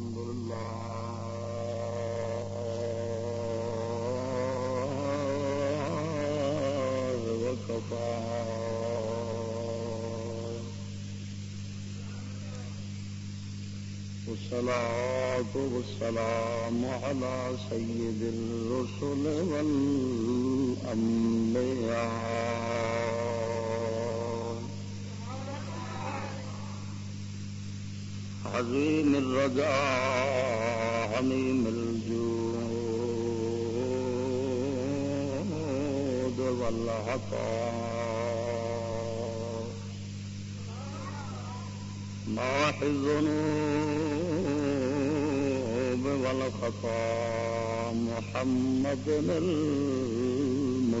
الحمد لله. وكفى. والصلاة والسلام على سيد الرسل والأنبياء. عظيم الرجاء عميم الجود والعطاء. ماح الذنوب والخطا محمد المصطفى.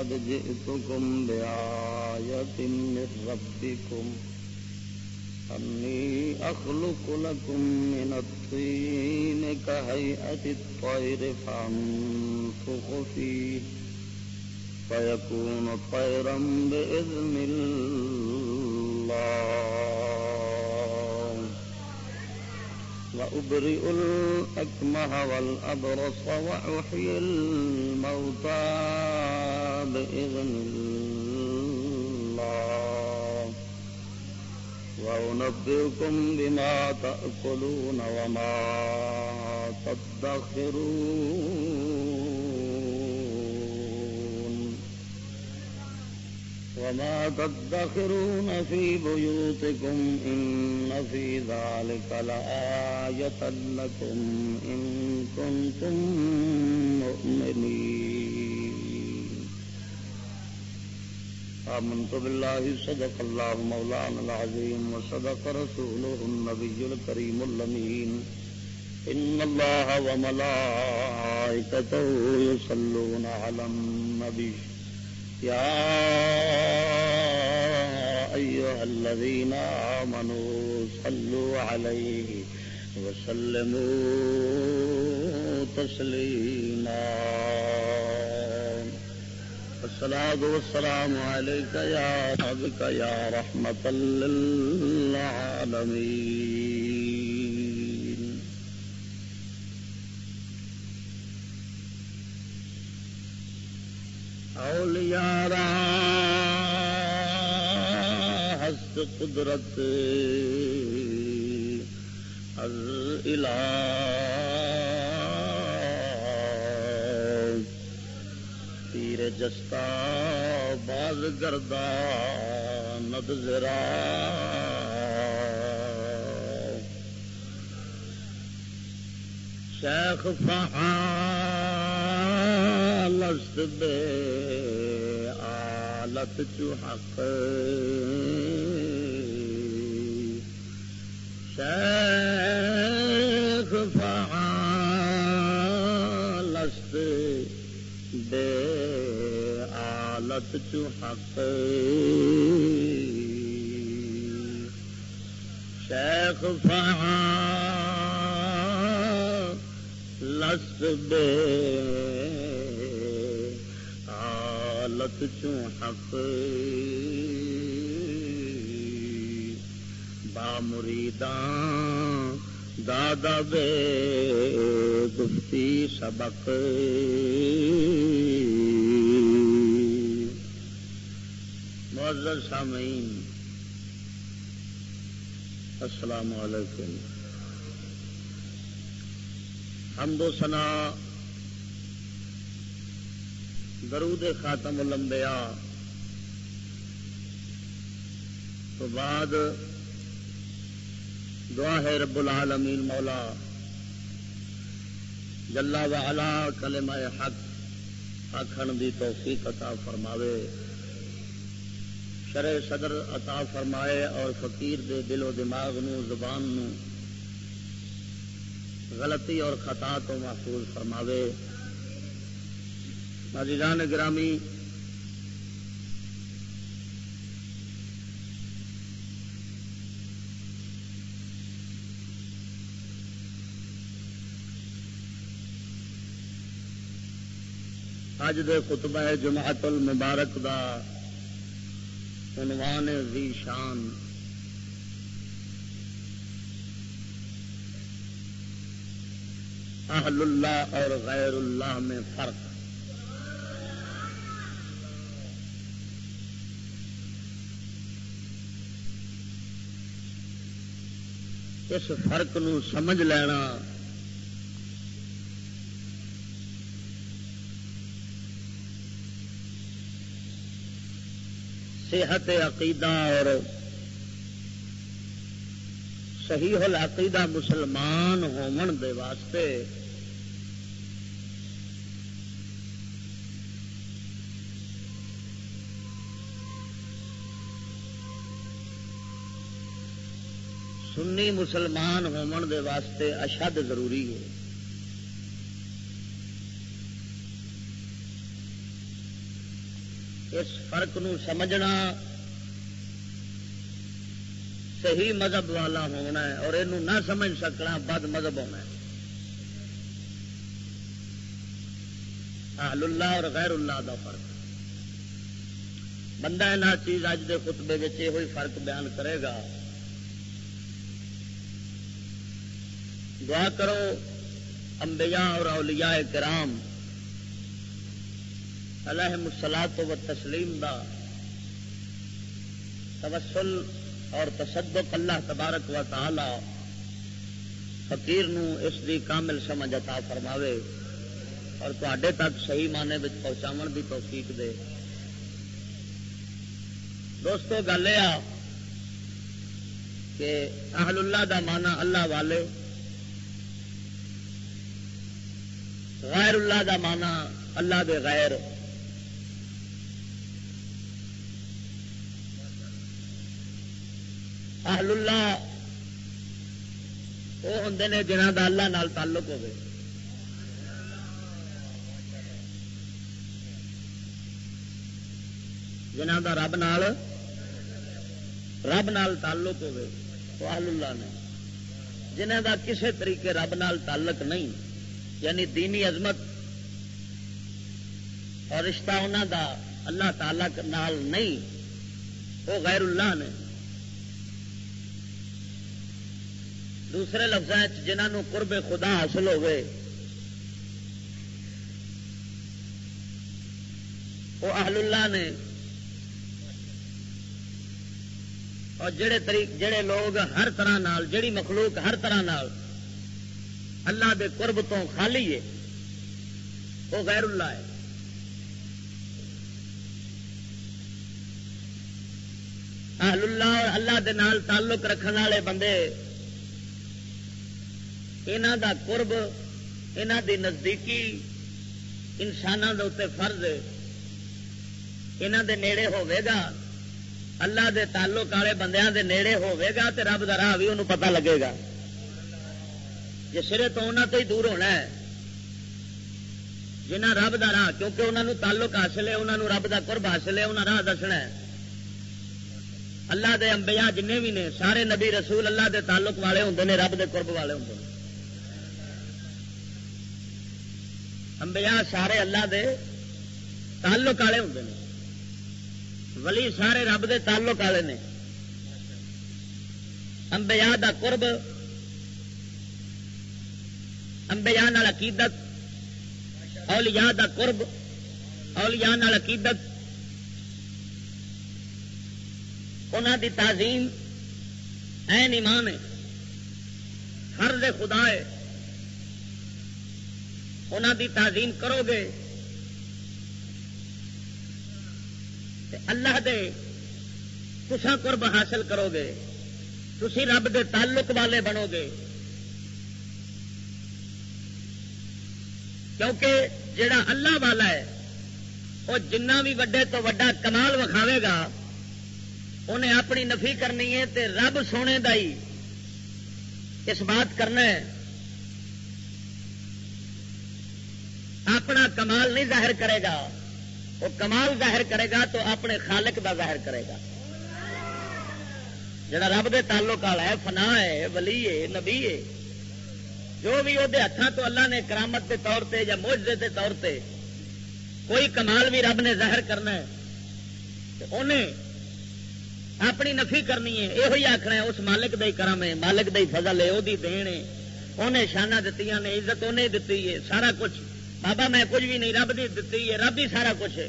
قد جئتكم بآية من ربكم أني أخلق لكم من الطين كهيئة الطير فأنفخ فيه فيكون طيرا بإذن الله. وأبرئ الأكمه والأبرص وأحيي الموتى بإذن الله. وأنبئكم بما تأكلون وما تدخرون. وما تدخرون في بيوتكم إن في ذلك لآية لكم إن كنتم مؤمنين آمنت بالله صدق الله مولانا العظيم وصدق رسوله النبي الكريم اللمين إن الله وملائكته يصلون على النبي يا أيها الذين آمنوا صلوا عليه وسلموا تسليما. الصلاة والسلام عليك يا ربك يا رحمة للعالمين. اولیاء را ہست قدرت از الہ تیر جستا باز گردا ندرا شیخ فعالست بے آلت چو حق شیخ فعالست بے آلت چو حق شیخ فعالست بے آلت چو حق؟ با مریداں دادا بے گفتی سبق۔ معزز سامعین، السلام علیکم۔ حمد و سنا درود خاتم الانبیاء۔ تو بعد دعا ہے رب العالمین مولا۔ جلا والا کلمہ حق آخر دی توفیق عطا فرماوے۔ شرع صدر عطا فرمائے اور فقیر دے دل و دماغ نو، زبان نو غلطی اور خطا تو محفوظ فرماوے۔ عزیزان گرامی۔ اج دے خطبہ جماعت المبارک دا عنوان ذی شان۔ اہل اللہ اور غیر اللہ میں فرق۔ اس فرق نو سمجھ لینا۔ صحت عقیدہ اور صحیح العقیدہ مسلمان ہومن دے واسطے سنی مسلمان ہومن دے واسطے اشد ضروری ہے۔ اس فرق نو سمجھنا صحیح مذہب والا ہونا ہے اور یہ نہ سمجھ سکنا بد مذہب ہونا ہے۔ اہل اللہ اور غیر اللہ دا فرق۔ بندہ نہ چیز اج دے خطبے یہ ہوئی فرق بیان کرے گا۔ دعا کرو، انبیاء اور اولیاء کرام علیہ مسلاط و تسلیم دا توسل اور تصدق اللہ تبارک و تعالی فقیر نو اس دی کامل سمجھ عطا فرماوے اور تے تک صحیح معنی پہنچاو دی توفیق دے۔ دوستو، گل یہ کہ اہل اللہ دا مانا اللہ والے غیر اللہ دا مانا اللہ دے غیر. اہل اللہ وہ ہوں نے جنہ کا اللہ نال تعلق ہو جنہ کا رب نال رب نال تعلق ہوے وہ اہل اللہ نے. جنہ کا کسی طریقے رب نال تعلق نہیں یعنی دینی عظمت اور رشتہ انہوں دا اللہ تعالی نال نہیں، وہ غیر اللہ نے۔ دوسرے لفظ جنہوں قرب خدا حاصل ہوئے، وہ اہل اللہ نے۔ اور جڑے طریق، جڑے لوگ ہر طرح نال، جڑی مخلوق ہر طرح نال اللہ دے قرب تو خالی ہے، وہ غیر اللہ ہے۔ اہل اللہ اور اللہ دے نال تعلق رکھنے والے بندے یہاں دا قرب یہاں دی نزدیکی انسانوں کے اتنے فرض یہاں دے نیڑے ہوے گا، اللہ دے تعلق والے بندیاں دے نیڑے ہوے گا تے رب دا راہ بھی انہوں پتہ لگے گا۔ جی سرے تو انہوں تو ہی دور ہونا ہے۔ جنہ رب دا راہ، کیونکہ انہوں نے تعلق حاصل ہے انہوں رب دا قرب حاصل ہے انہوں راہ دسنا ہے۔ اللہ دے انبیاء جن بھی نے، سارے نبی رسول اللہ دے تعلق والے ہوں نے، رب دے قرب والے ہوں انبیاء سارے اللہ دے تعلق والے ہوں ولی سارے رب دے تعلق والے نے۔ انبیاء دا قرب انبیاء نال عقیدت، اولیاء دا قرب، اولیاء نال عقیدت۔ انہوں دی تعظیم این ایمان ہے، فرض خدا ہے۔ انہوں دی تعظیم کرو گے۔ اللہ دے تسا قرب حاصل کرو گے۔ تھی رب دے تعلق والے بنو گے۔ کیونکہ جڑا اللہ والا ہے، وہ جنہ بھی وڈے تو وڈا کمال وکھاوے گا، انہیں اپنی نفی کرنی ہے تے رب سونے دا ہی اس بات کرنا ہے۔ اپنا کمال نہیں ظاہر کرے گا، وہ کمال ظاہر کرے گا تو اپنے خالق دا ظاہر کرے گا۔ جڑا رب دے تعلق والا ہے، فنا ہے، ولی ہے، نبی ہے۔ جو بھی وہ ہاتھوں تو اللہ نے کرامت کے طور پہ یا موجے کے طور پہ کوئی کمال بھی رب نے ظاہر کرنا ہے انہیں اپنی نفی کرنی ہے۔ یہ آخنا ہے، اس مالک دے کرم ہے، مالک دے فضل ہے وہ دین ہے۔ انہیں شانہ دیتی نے، عزت انہیں دیتی ہے، سارا کچھ۔ بابا، میں کچھ بھی نہیں، رب دی دیتی ہے، رب ہی سارا کچھ ہے۔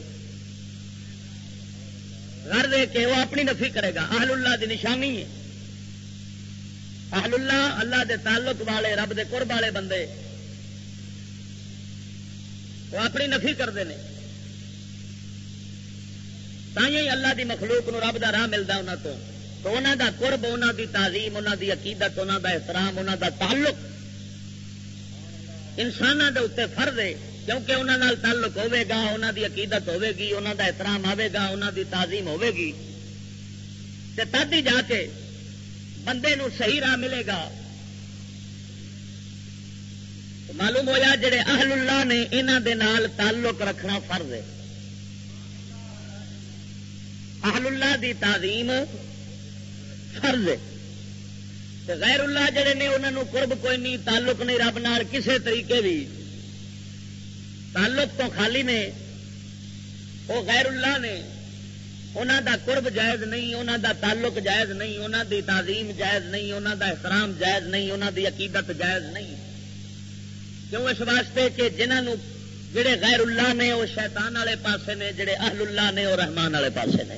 گھر دے کے وہ اپنی نفی کرے گا۔ اہل اللہ دی نشانی ہے۔ اہل اللہ اللہ دے تعلق والے، رب دے قرب والے بندے۔ وہ اپنی نفی کرتے ہیں۔ تھی اللہ دی مخلوق نو رب دا راہ ملتا انہوں تو۔ تو انہوں دا قرب انہوں دی تعظیم انہوں دی عقیدت انہوں دا احترام انہوں دا تعلق۔ انسانوں دے اتنے فرد ہے، کیونکہ انہوں تعلق ہوے گا انہوں دی عقیدت ہوے گی انہوں دا احترام آئے گا انہوں دی تعظیم ہوے گی۔ تے تد ہی جا کے بندے نو صحیح راہ ملے گا۔ معلوم ہوا جڑے اہل اللہ نے انہوں دے نال تعلق رکھنا فرض ہے۔ اہل اللہ دی تعظیم فرض ہے۔ غیر اللہ جڑے نے انہوں قرب کوئی نہیں، تعلق نہیں رب نال کسے طریقے بھی تعلق تو خالی نے وہ غیر اللہ نے انہوں دا قرب جائز نہیں انہوں دا تعلق جائز نہیں انہوں دی تعظیم جائز نہیں انہوں دا احترام جائز نہیں انہوں دی عقیدت جائز نہیں۔ کیوں اس واسطے کہ جنہوں جڑے غیر اللہ نے، وہ شیطان والے پاسے نے، جڑے اہل اللہ نے، وہ رحمان والے پاسے نے۔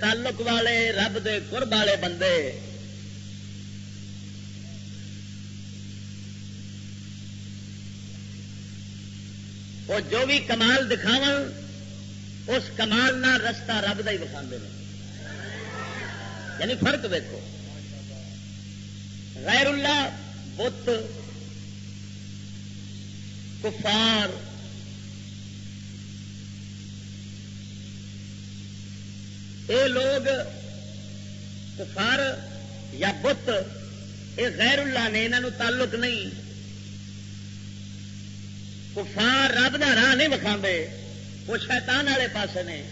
تعلق والے رب دے قرب والے بندے۔ وہ جو بھی کمال دکھاو اس کمال نہ رستہ رب کا ہی دکھا یعنی فرق دیکھو غیر اللہ بت، کفار اے لوگ کفار یا بت یہ غیر اللہ نے انہوں تعلق نہیں۔ کفار رب کا راہ نہیں وکھا وہ شیطان والے پاس نے۔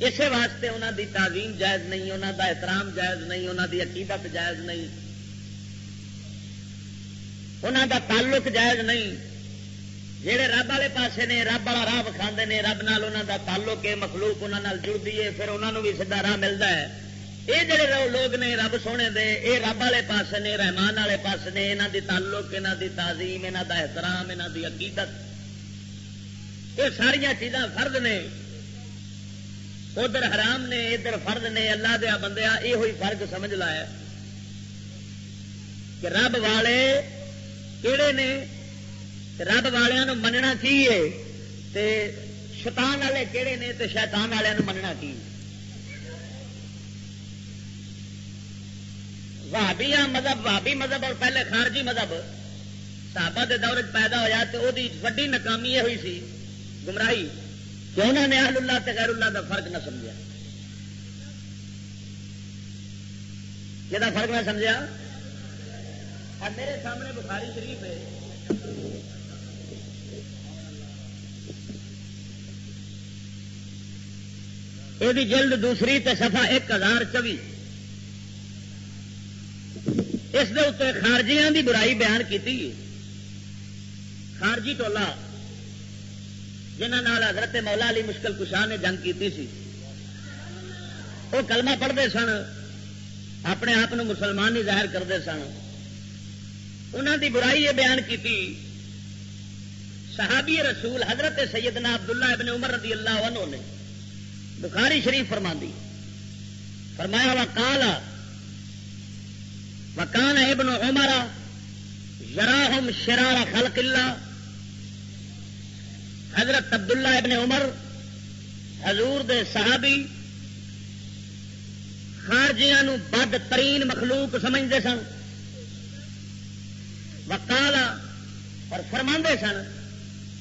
اسی واسطے انہوں دی تعظیم جائز نہیں انہوں دا احترام جائز نہیں انہوں دی عقیدت جائز نہیں۔ انہوں دا تعلق جائز نہیں۔ جہے رب والے پاسے نے، رب والا راہ وکھا نے، رب نال انہوں دا تعلق ہے، مخلوق انہوں جڑتی ہے، پھر انہوں بھی سیدا راہ ملتا ہے۔ یہ جڑے لوگ نے رب سونے دے، اے رب والے پاس نے، رحمان والے پاس نے یہاں دی تعلق یہاں دی تعظیم یہاں دا احترام یہاں دی عقیدت۔ یہ ساریا چیزاں فرد نے۔ ادھر حرام نے، ادھر فرد نے۔ اللہ دیا بندیا یہ ہوئی فرق سمجھ لایا کہ رب والے کہڑے نے؟ رب والوں مننا چاہیے شیطان والے کہڑے نے تو شیطان والوں مننا کی؟ بھابیا مذہب بھابی مذہب اور پہلے خارجی مذہب صحابہ کے دور پیدا ہوا تو وہ ویڈی ناکامی یہ ہوئی سی، گمراہی، کہ انہوں نے اہل اللہ تے غیر اللہ کا فرق نہ سمجھا۔ یہ فرق نہ سمجھا؟ اور میرے سامنے بخاری شریف ہے۔ یہ جلد دوسری تے سفا ایک ہزار چوی۔ اس خارجیاں دی برائی بیان کی خارجی ٹولا جنہوں حضرت مولا علی مشکل کشاہ نے جنگ کی وہ کلمہ پڑھتے سن، اپنے آپ مسلمان ہی ظاہر کرتے سن۔ انہوں دی برائی یہ بیان کی صحابی رسول حضرت سیدنا عبداللہ ابن عمر رضی اللہ عنہ نے۔ بخاری شریف فرما دی فرمایا وکال وکان ابن عمر یراہم شرار خلق اللہ۔ حضرت عبداللہ ابن عمر، حضور دے صحابی خارجیاں بد ترین مخلوق سمجھتے سن۔ وکالا اور فرما سن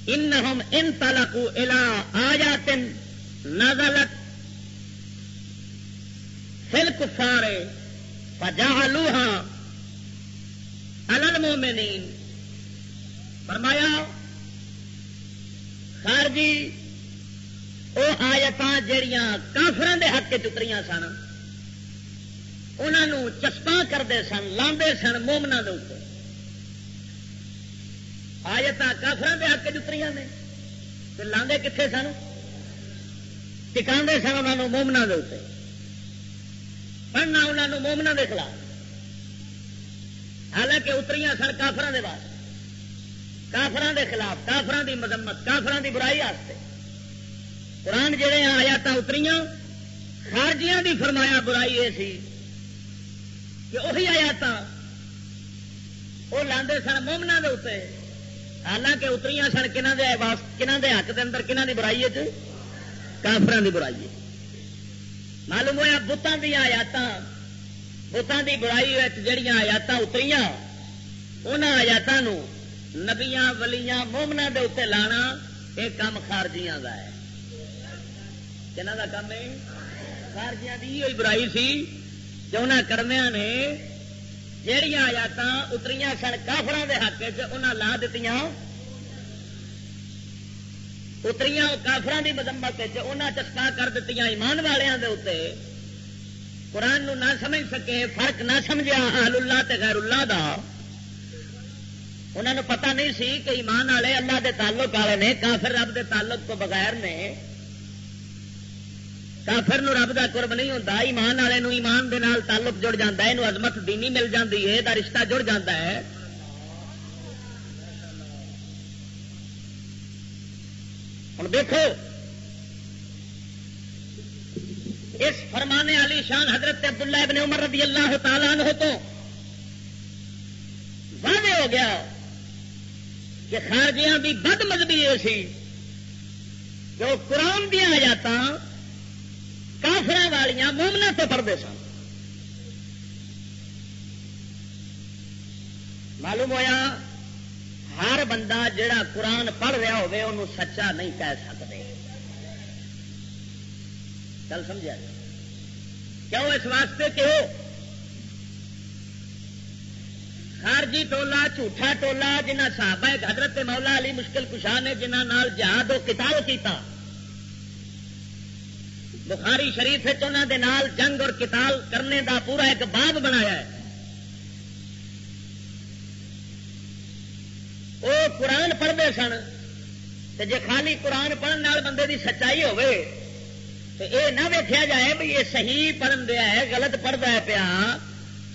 ان ان تلکو الا آ نزلت فلک سارے پجا لوہا المومنین فرمایا، خارجی وہ آیت جہیا کافران دے حق چتری سن انہوں چسپاں کرتے سن لاندے سن مومنا دے آیت کافران دے حق چتری نے لاندے کتنے سن؟ ٹکا سن انہوں مومنا دے پڑھنا انہوں مومنا دے خلاف۔ حالانکہ اتری سن کافران دے بعد کافران دے خلاف کافران دی مذمت کافران دی برائی آستے قرآن جہے آیات اتری خارجیاں دی فرمایا برائی یہ سی کہ وہی آیات وہ لاندے سن مومنا دے اتنے حالانکہ اتری سن کنہ دے کنہ دے حق دے اندر کنہ دی برائی کافران دی برائی معلوم ہوا بتان دیا آیات بتان دی برائی جہیا آیات اتری ان آیات نبیاں، ولیاں مومنا دے اتنے لانا یہ کام خارجیاں کا ہے۔ کہنا کا کام ہے؟ خارجیاں دی ہوئی برائی سی جو انہیں کرمیا نے جہیا آیات اتری سن کافر دے حق چ لا دیتی اتری کافران کی مدمت چسکا کر دیتی ایمان والوں کے اتنے قرآن نو نہ سمجھ سکے، فرق نہ سمجھا اہل اللہ تے غیر اللہ دا۔ انہوں نے پتا نہیں سی کہ ایمان والے اللہ دے تعلق والے نے، کافر رب دے تعلق تو بغیر نے۔ کافر نو رب دا قرب نہیں ہوتا ایمان والے نو ایمان دے نال تعلق جڑ جاتا ہے عظمت دینی مل جاتی ہے، دا رشتہ جڑ جاتا ہے۔ ہوں دیکھو اس فرمانے علی شان حضرت عبداللہ ابن عمر رضی اللہ تعالیٰ عنہ تو واضح ہو گیا کہ خارجیاں بھی بد مذہبی یہ سی کہ وہ قرآن دیا جاتا کافر والیاں مومنا تو پڑھتے سن۔ معلوم ہوا ہر بندہ جڑا قرآن پڑھ رہا ہوے انہوں سچا نہیں کہہ سکتے۔ چل سمجھا جی؟ کیوں اس واسطے کہ خارجی ٹولا، جھوٹا ٹولا جنہ صحابہ حضرت مولا علی مشکل کشاہ نے جنہ نال جہاد و کتاب کیتا۔ بخاری شریف انہوں دے نال جنگ اور کتاب کرنے دا پورا ایک باب بنایا ہے۔ وہ قرآن پڑھتے سن جی خالی قرآن پڑھنے بندے دی سچائی ہوے تو یہ نہ ویکیا جائے بھی یہ صحیح پڑھن دیا ہے، غلط پڑھتا ہے پیا،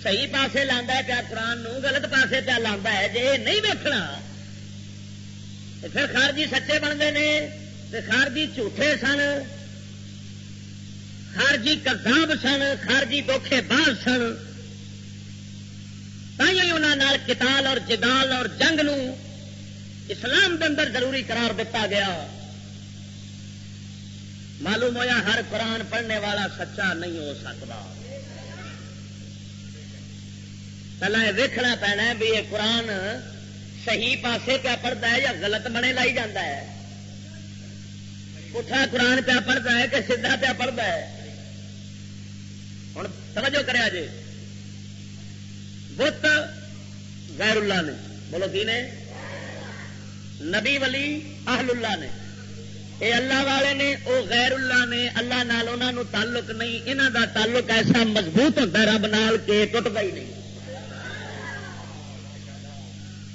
صحیح پاسے لانا پیا، قرآن نو غلط پاسے پیا لا ہے جی یہ نہیں ویکنا پھر خارجی سچے بنتے ہیں خارجی جھوٹے سن، خارجی کرداب سن، خارجی دکھے باز سن انہوں کتال اور جدال اور جنگ نو اسلام کے اندر ضروری قرار دیتا گیا۔ معلوم ہوا ہر قرآن پڑھنے والا سچا نہیں ہو سکتا۔ پہلے یہ دیکھنا پینا بھی یہ قرآن صحیح پاسے پیا پڑھتا ہے یا غلط بنے لائی جاتا ہے۔ پٹھا قرآن پیا پڑھتا ہے کہ سیدھا پیا پڑھتا ہے۔ ہوں توجہ کرے جی بت غیر اللہ نے۔ بولو کی نے؟ نبی ولی اہل اللہ نے۔ اے اللہ والے نے، او غیر اللہ نے، اللہ نال انہوں تعلق نہیں۔ انہوں دا تعلق ایسا مضبوط ہوتا رب نال کے ٹوٹتا ہی نہیں۔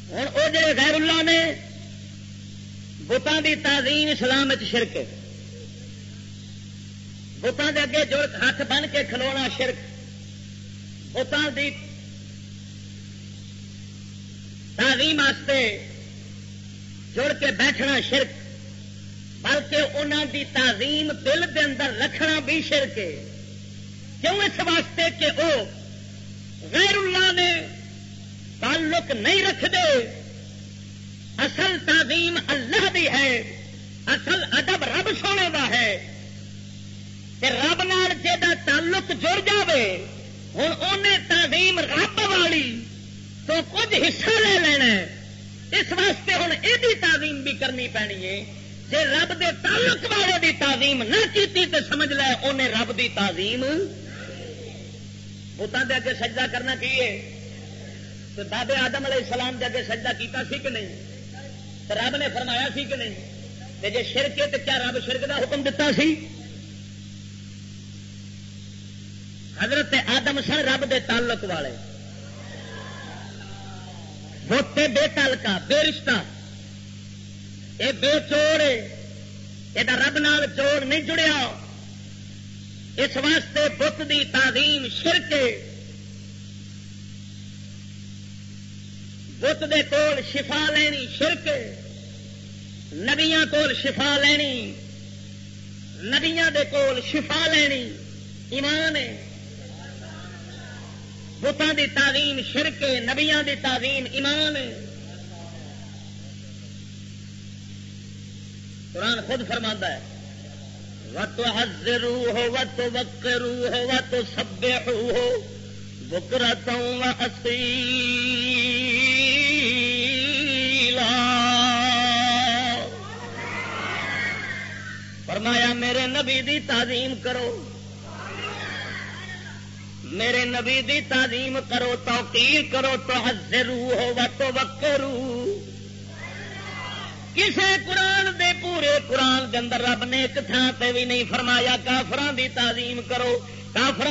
ہوں وہ جڑے غیر اللہ نے بتان دی تعظیم اسلام شرک بتان دے اگے جڑ ہاتھ بن کے کھلونا شرک۔ بتان دی تعظیم جڑ کے بیٹھنا شرک، بلکہ انہوں دی تعظیم دل دے اندر رکھنا بھی شرک ہے۔ کیوں اس واسطے کہ وہ غیر اللہ نے تعلق نہیں رکھتے اصل تعظیم اللہ دی ہے، اصل ادب رب سونے کا ہے۔ رب نال جا تعلق جڑ جائے ہوں انہیں تعظیم رب والی تو کچھ حصہ لے لینا اس واسطے ہوں یہ تعظیم بھی کرنی پینی ہے۔ جی رب دے تعلق والے دی تعظیم نہ کی تو سمجھ لے انہیں رب دی تعظیم۔ بتان دے اگے سجدہ کرنا کی تو بابے آدم علیہ السلام دے اگے سجدہ کیتا سی کہ نہیں؟ تو رب نے فرمایا سی کہ نہیں؟ جی شرک ہے تو کیا رب شرک دا حکم دتا سی؟ حضرت آدم سن رب دے تعلق والے۔ بوتے بے تعلقہ بے رشتہ۔ یہ بے چوڑ یہ رب نال چوڑ نہیں جڑیا۔ اس واسطے بت دی تعظیم شرک بت دے کول شفا لینی شرک نبیاں کول شفا لینی، نبیاں دے کول شفا لینی ایمان ہے۔ بتان دی تعظیم، شرک، نبیاں دی تعظیم، ایمان۔ قرآن خود فرما ہے وت حضرو ہو وت وکرو ہو وت سب ہو بکرتوں اسی فرمایا، میرے نبی دی تعظیم کرو۔ میرے نبی دی تعظیم کرو، توقیر کرو تو حضرو ہو و تو وکرو کسے قرآن دے پورے قرآن دے اندر رب نے ایک تھان تے بھی نہیں فرمایا کافران دی تعظیم کرو۔ کافر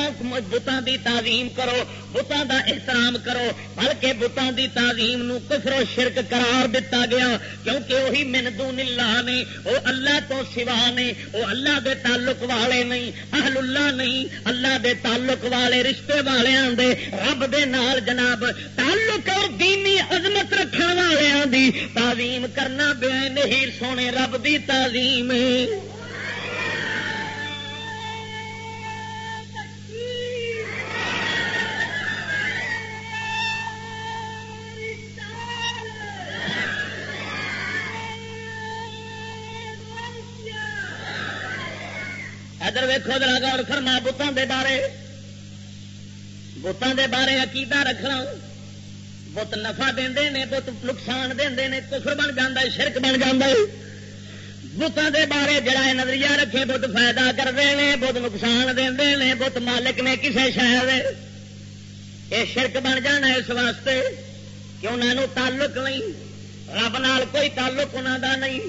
بتان دی تعظیم کرو بتان دا احترام کرو، بلکہ بتان دی تعظیم نو کفر و شرک قرار دتا گیا، کیونکہ وہی من دون اللہ نے، وہ اللہ تو سوا نے، وہ اللہ دے تعلق والے نہیں، اہل اللہ نہیں، اللہ دے تعلق والے، رشتے والوں دے، رب دے نال جناب، تعلق اور دینی عظمت رکھنے والوں دی تعظیم کرنا بے نہیں سونے رب دی تعظیم۔ ادھر ویکو درا گور فرما بتان دے بارے۔ بتان دے بارے عقیدہ رکھنا۔ بت نفا دے نے، بت نقصان دے نے، کفر بن جا شرک بن جا بتان دے بارے جڑا نظریہ رکھے، بت فائدہ کرتے ہیں بت نقصان دے نے، بت مالک نے کسے شہر یہ شرک بن جانا اس واسطے کہ انہوں تعلق نہیں۔ رب نال کوئی تعلق انہوں دا نہیں۔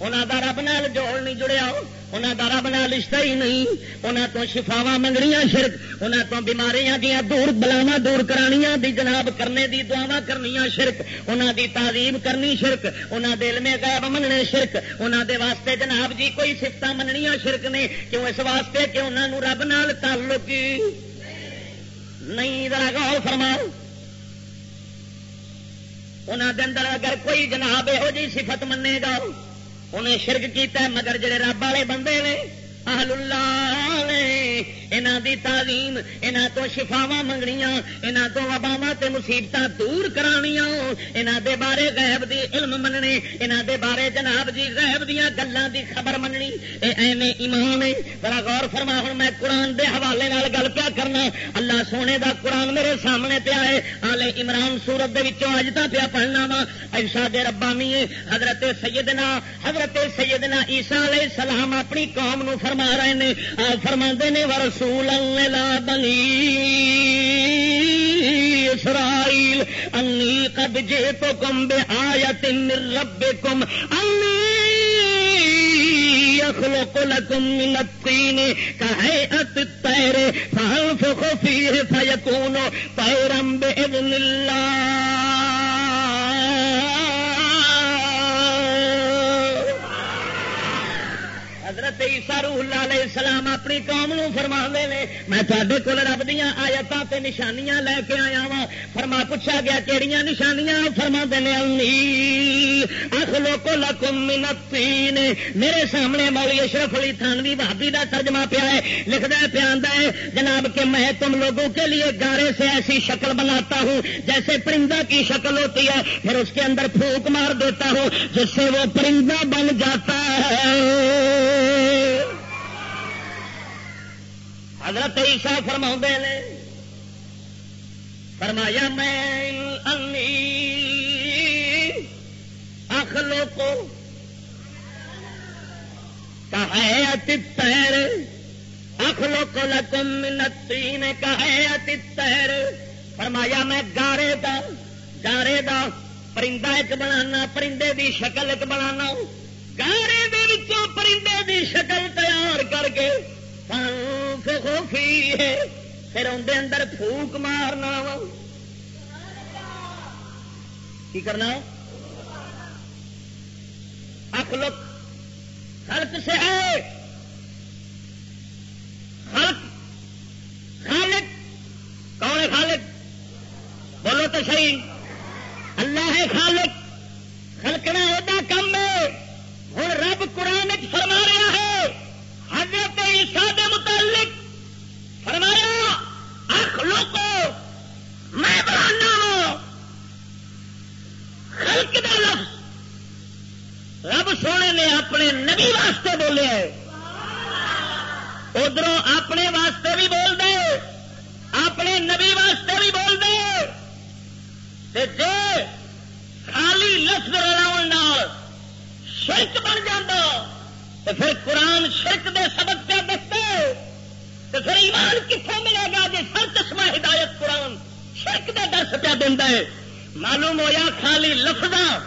انہوں دا رب نال جوڑ نہیں جڑیا۔ انہوں کا رب نہ رشتہ ہی نہیں۔ انہوں تو شفاوا منگنیاں شرک۔ انہوں تو بیماریاں دیا دور بلاوا دور کرانیاں دی جناب کرنے دی دعوا کرنیاں شرک۔ انہوں دی تعظیم کرنی شرک۔ انہوں دل میں غیب مننے شرک۔ انہوں دے واسطے جناب جی کوئی سفت مننیاں شرک نے۔ کیوں اس واسطے کہ انہوں رب نال تعلق نہیں؟ ذرا غور فرماؤ۔ انہوں دے اندر اگر کوئی جناب یہو جی صفت منے گا انہیں شرک کیتا ہے مگر جڑے رب والے بندے نے اہل اللہ نے انہاں دی تعلیم، انہاں تو شفاوا منگنیاں، انہاں تو وباوا تے مصیبت دور کرانیاں، انہاں دے بارے غیب دی علم مننے، انہاں دے بارے جناب جی غیب دیاں گلاں دی خبر مننی۔ اے ایویں ایمان ہے۔ ذرا غور فرما، ہن میں قرآن دے حوالے نال گل پیا کرنا۔ اللہ سونے دا قرآن میرے سامنے پیا ہے۔ آلے عمران سورت دے وچوں اج تا پیا پڑھنا وا۔ ایسا دے ربانی حضرت سیدنا حضرت سیدنا عیسیٰ علیہ السلام اپنی قوم نو فرما فرما رہے ہیں فرما نے ورسول لا بنی اسرائیل انی قد جے تو کم بے آیت من ربکم انی يخلق لكم من الطين كهيئة الطير بإذن حضرت عیسیٰ روح اللہ علیہ السلام اپنی قوم نو فرما نے، میں تے کول رب دیا آیتاں تے نشانیاں لے کے آیا وا فرما پوچھا گیا کہڑی نشانیاں فرما دینے اخ لکم نے میرے سامنے مولی اشرف علی تھانوی بھابی کا ترجمہ پیا ہے لکھتا پیا ہے، جناب کہ میں تم لوگوں کے لیے گارے سے ایسی شکل بناتا ہوں، جیسے پرندہ کی شکل ہوتی ہے، پھر اس کے اندر پھونک مار دیتا ہوں، جس سے وہ پرندہ بن جاتا ہے۔ حضرت عیسیٰ فرما نے، فرمایا، میں اخلو کو کہ تیر اخلو کو لکم نتی نے کہ تیر فرمایا، میں گارے دا گارے دا پرندہ ایک بنانا، پرندے دی شکل ایک بنانا گارے دے پرندے دی شکل تیار کر کے خوفی ہے۔ پھر اندر اندر پھوک مارنا وا۔ کی کرنا اخلق خلق سے ہے۔ خلق۔ خالق۔ کون ہے خالق؟ بولو تو صحیح۔ اللہ ہے خالق۔ خلقنا ادا کم ہے۔ ہوں رب قرآن فرما رہا ہے۔ حضرت عیسیٰ دے متعلق فرمایا اخلو کو میں بنانا خلق دا لفظ۔ رب سونے نے اپنے نبی واسطے بولے ادھر اپنے واسطے بھی بول دے اپنے نبی واسطے بھی بول دے جے خالی لفظ رلاؤ شرک بن جاتا تو پھر قرآن شرک دے سبق پہ دستے تو پھر ایمان کتوں ملے گا جی ہر قسم ہدایت قرآن شرک کا درس پیا دینا ہے۔ معلوم ہوا خالی لفظاں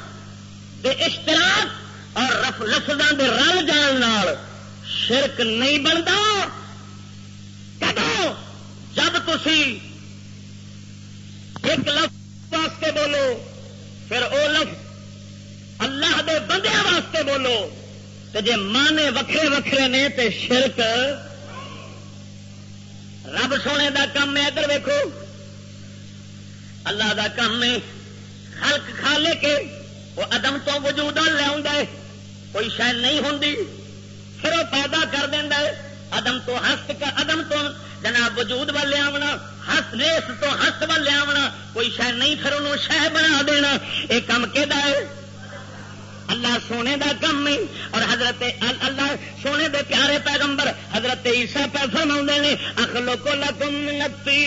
دے اشتراک اور لفظاں دے رل جان شرک نہیں بنتا کدو؟ جب تھی ایک لفظ واسطے بولو، پھر وہ لفظ اللہ دے بندے واسطے بولو۔ تو جی مانے وکھرے وکھرے نے تے شرک، رب سونے دا کم ہے، ادھر ویکو اللہ دا کم ہے، خلق کھا لے کے وہ ادم تو وجود لیا کوئی شاید نہیں ہوں پھر وہ پیدا کر دینا ادم تو ہست ادم تو جناب وجود وال لیا ہس ریس تو ہست وال لیا کوئی شاید نہیں، پھر انہوں شہ بنا دینا۔ یہ کم کہ اللہ سونے دا کم ہے اور حضرت اللہ سونے دے پیارے پیغمبر حضرت عیسا پہ فرما نے اخلو کو لکم نتی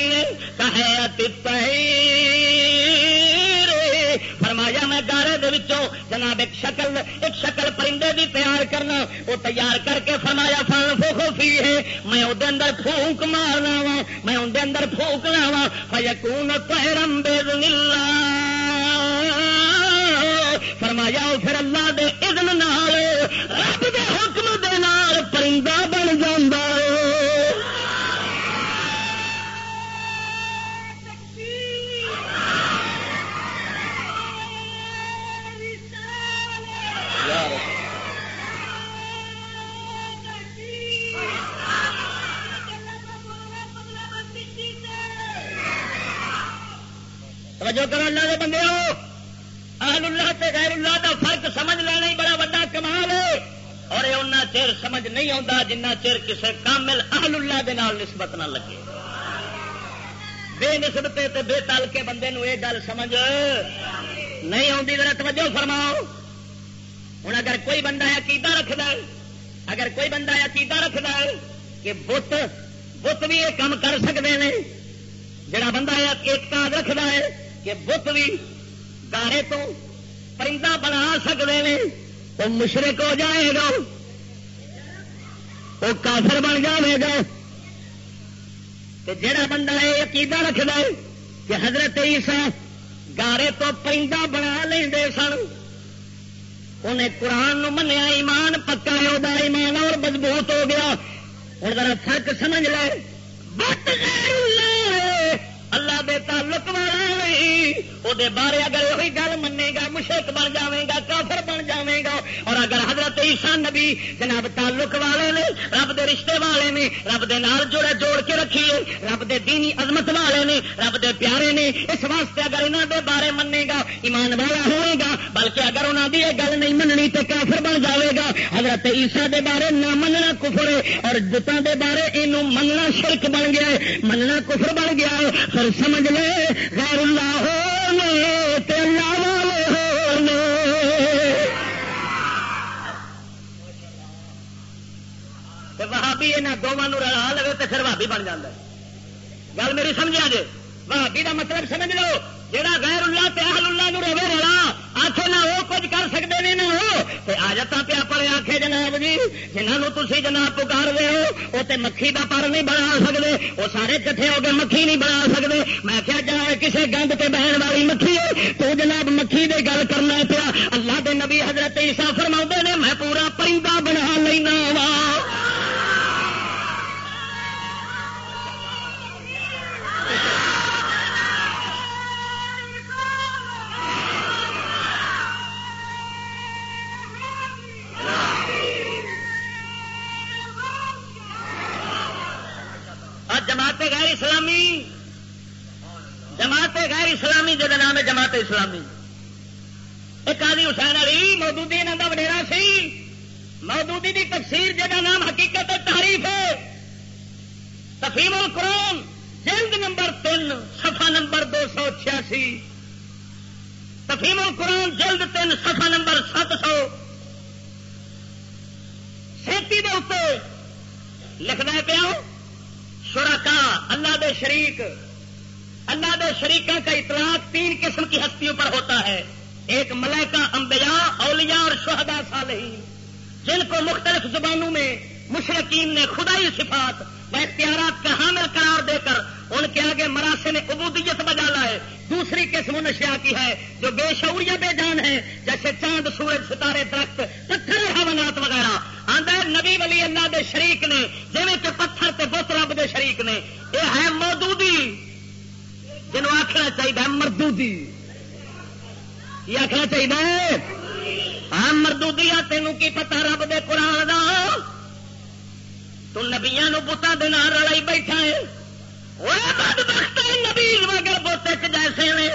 فرمایا، میں گارے دے وچوں جناب ایک شکل ایک شکل پرندے دی تیار کرنا، وہ تیار کر کے فرمایا فن فو فی ہے میں وہ اندر پھونک مارنا وا میں اندر اندر پھونکنا وا فیکون تہرم بے فرمایا وہ پھر اللہ دے اذن نال، رب دے حکم دے نال پرندہ بن جاندہ توجہ کرو اللہ دے بندے ہو اہل اللہ تے غیر اللہ دا فرق سمجھ لینا ہی بڑا وا کمال ہے۔ اور یہ اُنہ چیر سمجھ نہیں آتا جنہ چیر کسی کامل اہل اللہ دے نال نسبت نہ لگے۔ بے نسبتے تے بے تل کے بندے نو یہ گل سمجھ نہیں آتی ذرا توجہ فرماؤ۔ ہوں اگر کوئی بندہ عقیدہ رکھد اگر کوئی بندہ عقیدہ رکھد کہ بت بت بھی یہ کام کر سکتے ہیں جڑا بندہ ایک رکھد ہے کہ بت بھی گارے تو پرندہ بنا سکتے ہیں، وہ مشرق ہو جائے گا، وہ کافر بن جائے گا۔ جڑا بندہ یہ عقیدہ رکھد کہ حضرت عیسا گارے تو پرندہ بنا لیں سن، انہیں قرآن نو منیا، ایمان پکا وہ ایمان اور مضبوط ہو گیا۔ ہوں ذرا فرق سمجھ لے۔ اللہ دے تعلق والا نہیں۔ وہ بارے اگر وہی گل منے گا مشرق بن جائے گا کافر بن جائے گا اور اگر حضرت عیسیٰ نبی جناب تعلق والے نے رب دے رشتے والے نے رب دے نال جوڑے جوڑ کے رکھیے رب دے دینی عظمت والے نے رب دے پیارے نے اس واسطے اگر انہوں دے بارے منے گا ایمان والا ہوئے گا بلکہ اگر انہوں کی یہ گل نہیں مننی تو کافر بن جائے گا حضرت عیسیٰ دے بارے نہ مننا کفر ہے اور جتوں دے بارے یہ مننا شرک بن گیا ہے مننا کفر بن گیا ہے پھر سمجھ سمجھ لے غیر اللہ ہو اللہ والے ہو وہابی یہاں دونوں رلا لے تو پھر بھابی بن جائے گل میری سمجھا جی بھابی کا مطلب سمجھ لو۔ جہاں غیر اللہ تے اہل اللہ نو رہے رلا آخے نہ وہ کچھ کر سکتے نہیں نہ وہ۔ آجت پیا پڑے آخے جناب جی جنہوں تھی جناب پکار رہے ہو وہ تے مکھی دا پر نہیں بنا سکتے وہ سارے کٹھے ہو کے مکھی نہیں بنا سکتے میں کیا جا کسی گند تے بہن والی مکھی ہے، تو جناب مکھی دے گل کرنا پیا۔ اللہ دے نبی حضرت عیسیٰ فرما نے، میں پورا پرندہ بنا لینا وا۔ جماعت غیر اسلامی جہاں نام ہے جماعت اسلامی۔ ایک آدمی حسین علی مودودی انہوں کا وڈیرا سی۔ مودودی کی تفسیر جہاں نام حقیقت تعریف ہے۔ تفیم القرآن، جلد نمبر تین سفا نمبر دو سو چھیاسی۔ تفیم القرآن، جلد تین سفا نمبر سات سو۔ سیتی دے اتنے لکھنا پیا شرکا اللہ دے شریک۔ اللہ دے شریکوں کا اطلاق تین قسم کی ہستیوں پر ہوتا ہے۔ ایک ملائکہ، انبیاء، اولیاء اور شہداء صالحین۔ جن کو مختلف زبانوں میں مشرقین نے خدائی صفات و اختیارات کا حامل قرار دے کر ان کے آگے مراسم عبودیت بجا لائے۔ دوسری قسم نشیا کی ہے جو بے شعوریہ بے جان ہے، جیسے چاند، سورج، ستارے، درخت، پتھر حوانات وغیرہ۔ آدھا نبی ولی اللہ دے شریک نے جی کہ پتھر تے بت رب دے شریک نے۔ یہ ہے مودودی۔ جنوب آخنا چاہیے مردودی۔ یہ آخنا چاہیے ہاں مردو دیا تینوں کی پتا رب دے قرآن دا۔ تو نبیا بتان رلائی بیٹھا ہے۔ نبی، مگر چ جیسے نے۔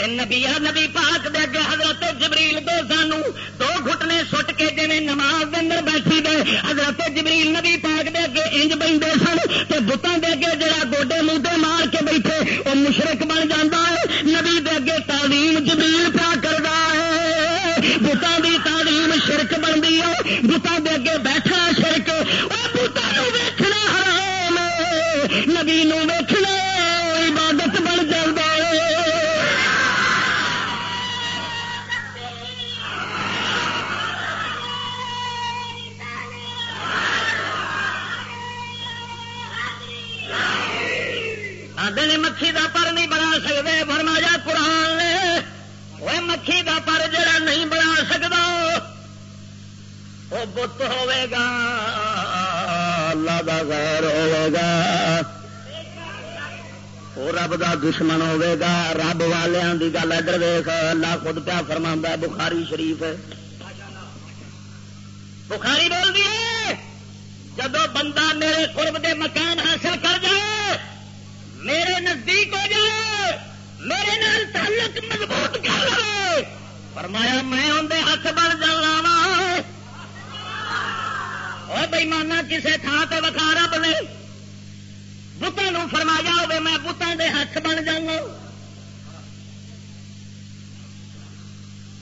نبی نبی پاک دے اگے حضرت جبریل دو سانو دو گھٹنے سٹ کے جی نماز دے اندر بیٹھی دے حضرت جبریل نبی پاک دے اگے انج بہتے سن تو بتان دے اگے جڑا گوڈے موڈے مار کے بیٹھے وہ مشرق بن جاتا ہے نبی دے اگے تعلیم جبریل پا کرتا ہے بتان دی تعلیم شرک بنتی ہے بتان دے اگے بیٹھا شرک وہ بتان ویکنا حرام نبی نو ویکنا مکھی دا پر جڑا نہیں بنا سکتا وہ بت ہوے گا، اللہ دا غیر ہوے گا۔ وہ رب دا دشمن ہوے گا، رب والوں کی گل ادھر ویخ اللہ خود پیا فرما بخاری شریف۔ بخاری بول دیے جدو بندہ میرے قرب دے مکان حاصل کر جائے، میرے نزدیک ہو جائے میرے نال تعلق مضبوط کر لو فرمایا، میں اندر ہاتھ بن جانا وا۔ اور کسی تھان سے وکھا رب نے۔ بتان فرمایا ہوے میں بتان دے ہاتھ بن جانا۔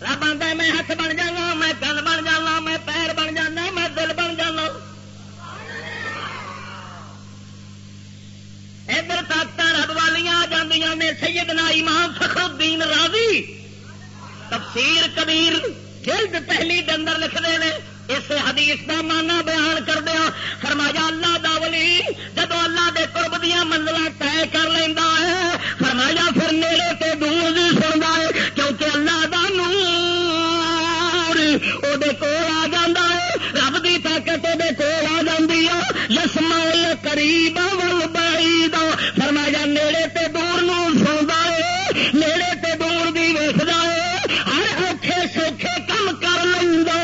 رب آتا میں ہاتھ بن جانا، میں گل بن جانا، میں پیر بن جانا، میں دل بن جانا ادھر طاقت رب والیاں آ جاندیاں نے سیدنا امام فخر الدین راضی۔ تفسیر کبیر جلد پہلی اندر لکھتے ہیں، اس حدیث کا مانا بیان کر دیا فرمایا، اللہ دا ولی جب اللہ دے قرب دیا منزل طے کر لینا ہے، فرمایا، پھر نیڑے تے دور بھی سنتا ہے، کیونکہ اللہ دا نور وہ طاقت کول آ جاتی لسما قریب ول بائی نیڑے تے دور نو سوندا نیڑے تے دور دی ویکھدا ہر اوکھے سوکھے کم کر لیندا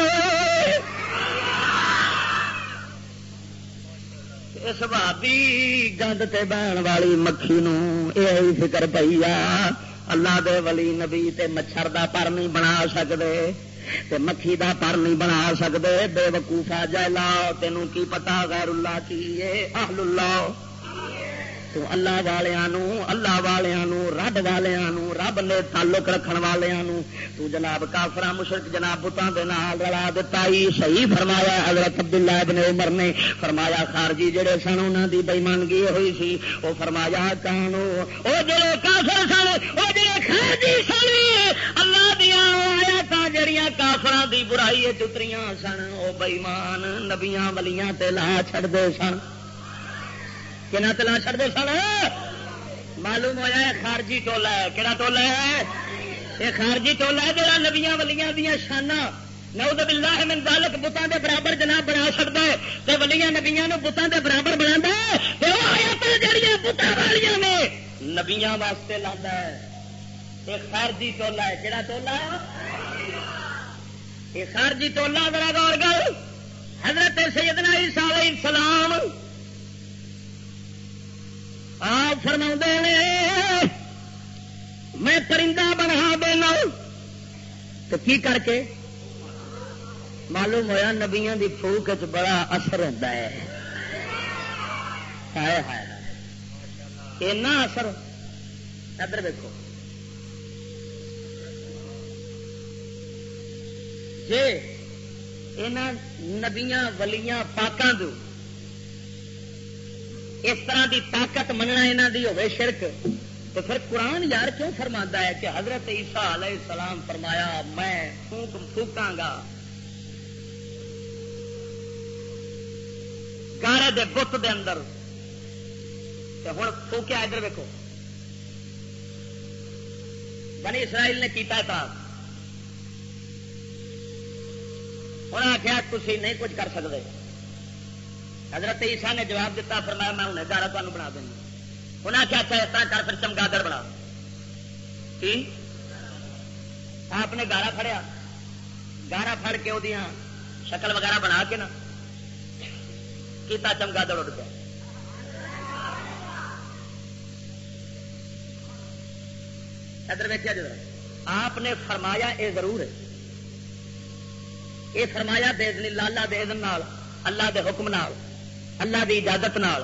بھابی گند تے بہن والی مکھی نی فکر پی آ، اللہ دے ولی نبی تے مچھر دا پر نہیں بنا سکتے تے مکھی دا پر نہیں بنا سکتے بے وقوفا جائلا تینوں کی پتا؟ غیر اللہ کی اہل اللہ تو اللہ والوں اللہ والوں رب والوں رب نے تعلق رکھن والوں تو جناب کافر مشرق جناب بتان دے نال رلا دتا ہی صحیح فرمایا حضرت عبداللہ ابن عمر نے۔ فرمایا، خارجی جڑے سن انہوں دی بےمانگی ہوئی سی وہ فرمایا، کانو، او جڑے کافر سن، او جڑے خارجی سن، اللہ دیا آیا جڑیاں کافراں دی برائی چتریاں سن، او بےمان نبیاں ولیاں تے لا چھڑ سن۔ کہنا تلا چڑھتے سن؟ معلوم ہوا ہے خارجی ٹولا ہے۔ کہڑا ٹولا ہے؟ یہ خارجی ٹولا ہے جہاں نبیاں ولیاں دیا شانا نعوذ باللہ من ذالک بتان دے برابر جناب بنا سکتا ہے۔ تے ولیاں نبیاں نو بتان دے برابر بنا ہے۔ تے وہ آیاتاں جڑیاں بتاں والیاں نے نبیاں واسطے لاندا ہے۔ یہ خارجی ٹولا ہے۔ کہڑا ٹولا یہ خارجی ٹولا ذرا غور کر۔ حضرت سیدنا عیسیٰ علیہ السلام آپ فرما نے، میں پرندہ بنا دینا۔ تو کی کر کے؟ معلوم ہوا نبیا کی فوک چ بڑا اثر ہوتا ہے۔ اینا اثر ادھر دیکھو۔ جی نبیاں ولیاں پاکوں دو۔ اس طرح دی طاقت مننا یہاں دی ہوے شرک۔ تو پھر قرآن یار کیوں فرما ہے کہ حضرت عیسیٰ علیہ السلام فرمایا، میں پھونک پھونکاں گا۔ گارے دے بت دے اندر۔ ہوں پھوکیا ادھر ویکو بنی اسرائیل نے کیتا تھا انہیں آخیا تھی نہیں کچھ کر سکتے حضرت عیسا نے جواب دیتا فرمایا، میں انہیں گارا تمہیں بنا دینا انہیں آخیا اچھا اس طرح کر پھر چمگادڑ بنا۔ آپ نے گارا فڑیا گارا فڑ کے وہ شکل وغیرہ بنا کے نا کیتا، چمگادڑ اڑ گیا۔ ادھر ویکیا جب آپ نے فرمایا اے ضرور ہے۔ یہ فرمایا دے لالا دے اللہ دے حکم نال، اللہ دی اجازت نال،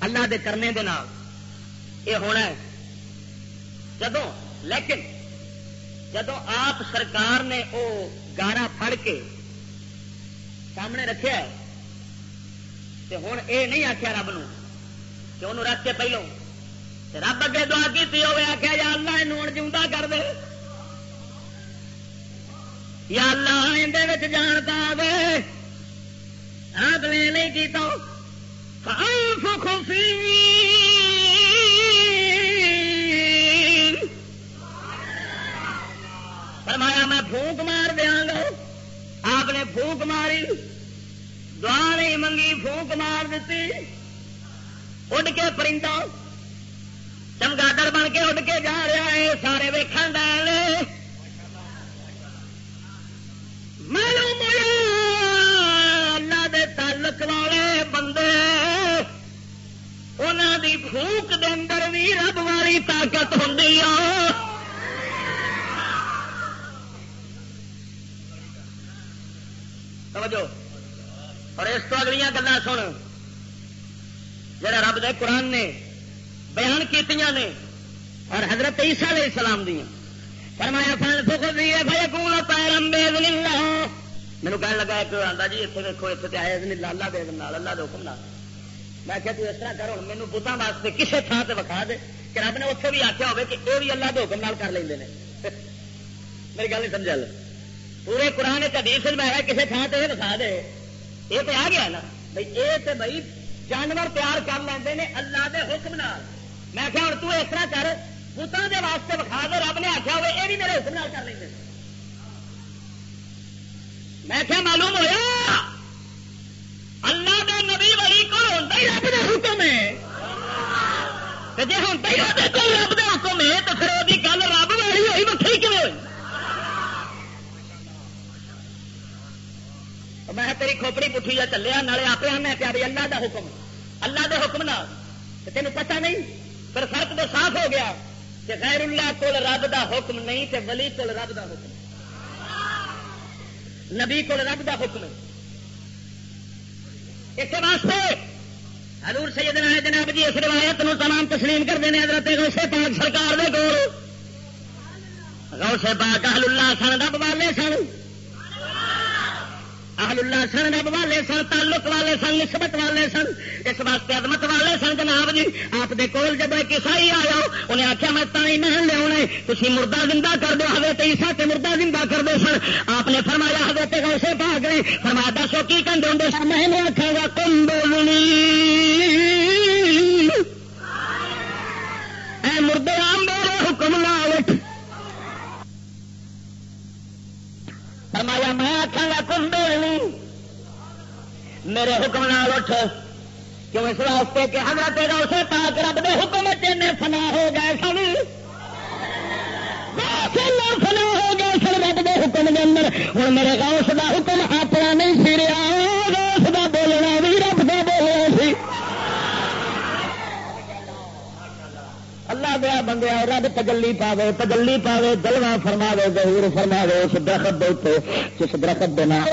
اللہ دے کرنے دے نال یہ ہونا ہے۔ جدو لیکن جدو آپ سرکار نے وہ گارا پھڑ کے سامنے رکھا ہوں یہ نہیں آخیا رب نو کہ انہوں رکھ کے پہلو رب اگے دعا کی ہوئے آخیا یا اللہ یہ جا کر دے۔ یا اللہ اندر جانتا دے آپ نے نہیں کیتا۔ فرمایا، میں پھونک مار دیا گا۔ آپ نے پھونک ماری۔ دعا نہیں منگی، پھونک مار دیتی۔ اڈ کے پرندہ۔ چمگادڑ بن کے اڈ کے جا رہا ہے، سارے ویکن ڈال معلوم اللہ دے تعلق والے بندے انہوں دی پھوک دے اندر بھی رب والی طاقت ہوں سمجھو اور اس تو اگلیاں گلا سن، جڑا رب دے قرآن نے بیان کیتیاں نے، اور حضرت عیسیٰ علیہ السلام دیا فرمایا فن کہنے لگا ایک آتا جی اتنے دیکھو اتنے تو آئے لالا دے اللہ دے حکم نال میں کہ اس طرح کر مینو بتان واسطے کسی تھان سے وکھا دے کہ رب نے اتنے بھی آخیا ہوگا کہ یہ بھی اللہ کے حکم نال کر لیں میری گل نہیں سمجھا لو پورے قرآن حدیث میں ہے کسی تھان سے وکھا دے یہ تو آ گیا نا بھائی یہ تو بھائی جانور تیار کر لیں اللہ کے حکم نال میں کہ ہوں تو اس طرح کر بتان کے واسطے وکھا دے، رب نے آخیا ہوئے، یہ بھی میرے حکم نال کر لیں میں کیا معلوم ہوا اللہ کا نبی ولی کو ہوتا ہی رب کا حکم ہے۔ جی ہوتا ہی رب رب حکم ہے تو پھر وہ گل رب والی ہوئی وکری کیوں ہوئی؟ میں تیری کھوپڑی پٹھی جا چلیا، نالے آپ میں پیاری اللہ کا حکم، اللہ دے حکم نہ تین پتہ نہیں، پھر فرق تو صاف ہو گیا۔ کہ غیر اللہ کو رب دا حکم نہیں تے ولی کو رب دا حکم نبی کو رب دا حکم اس واسطے حضور سیدنا جناب جی اس روایت نو تمام تسلیم کر دینے حضرت غوث پاک سرکار دے کول. غوث پاک اہل اللہ سن رب والے سن. اہل اللہ سن، رب والے سن، تعلق والے سن، نسبت والے سن۔ اس واسطے عدمت والے سن، جناب جی۔ آپ دے کول جب ایک عیسائی آیا، انہیں آخیا میں تھی محل لیا تھی مردہ زندہ کر دو، حضرت عیسیٰ تے مردہ زندہ کر دو سن۔ آپ نے فرمایا، حضرت غوثے پاک نے فرمایا، دسو کی کہتے ہوں؟ سن میں آخا گا، کم فرمایا، میں آخا گا، کم میرے حکم نال اٹھ۔ کیوں اس واسطے کہ حضرت اسے پاک رب دے حکم چنے فنا ہو گئے سن۔ فنا ہو گئے سن رب دے حکم دے اندر۔ ہوں میرے گاؤس دا حکم اپنا نہیں سی رہا گاؤس دا بولنا بھی رب دا بولنا سی اللہ دیا بندے رب تجلی پاوے تجلی پاوے دلوا فرماوے، ظہور فرماوے اس درخت دے جس درخت دے نام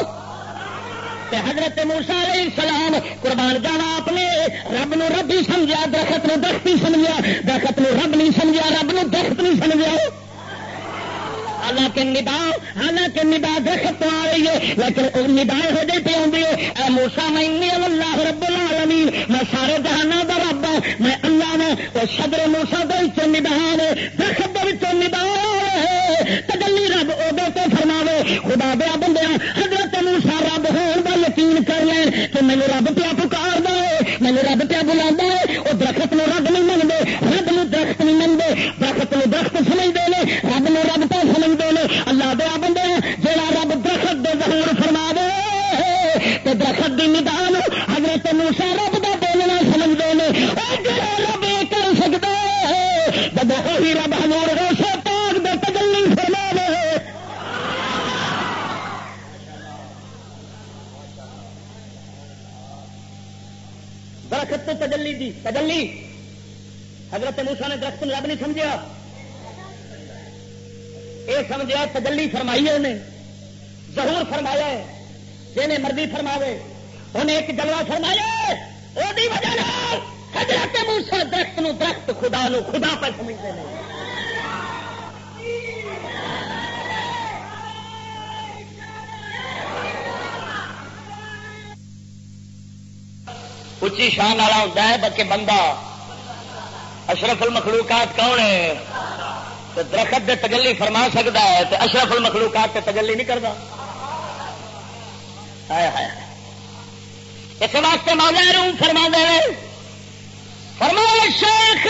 حضرت موسا علیہ السلام قربان جانا آپ نے، رب نو رب ہی سمجھا درخت نو درخت ہی سمجھا درخت نو رب نہیں سمجھا رب نو درخت نہیں سمجھا حالانکہ ندا حالانکہ ندا درخت تو آ رہی ہے، لیکن ندا ہو جائے پہ آئی ہے۔ موسا میں اللہ رب العالمین، میں سارے جہانا دا رب ہوں میں اللہ میں وہ صدر موسا دے ندان درخت دے ندان تجلی رب ادو تو فرماوے، خدا دیا بندے حضرت موسا رب ہون کا یقین کر لیں کہ میرے رب پیا پکار دے میرے رب پیا بلا ہے۔ وہ درخت نو رب نہیں منگے رب نو درخت نہیں منگے درخت نو درخت سمجھتے درخت تو تجلی دی، تجلی۔ حضرت موسا نے درخت رب نہیں سمجھا۔ یہ سمجھا، تجلی فرمائی ہے انہیں۔ ضرور فرمایا ہے۔ جنہیں مرضی فرماوے۔ انہیں ایک جلوا فرمایا وہ وجہ حضرت موسا درخت نو درخت خدا نو خدا پر سمجھتے ہیں۔ اچھی شان والا ہوتا ہے، بلکہ بندہ اشرف المخلوقات کون ہے؟ تو درخت دے تجلی فرما سکتا ہے تو اشرف المخلوقات تے تجلی نہیں کرتا اس واسطے مولا روم فرما دے فرما شیخ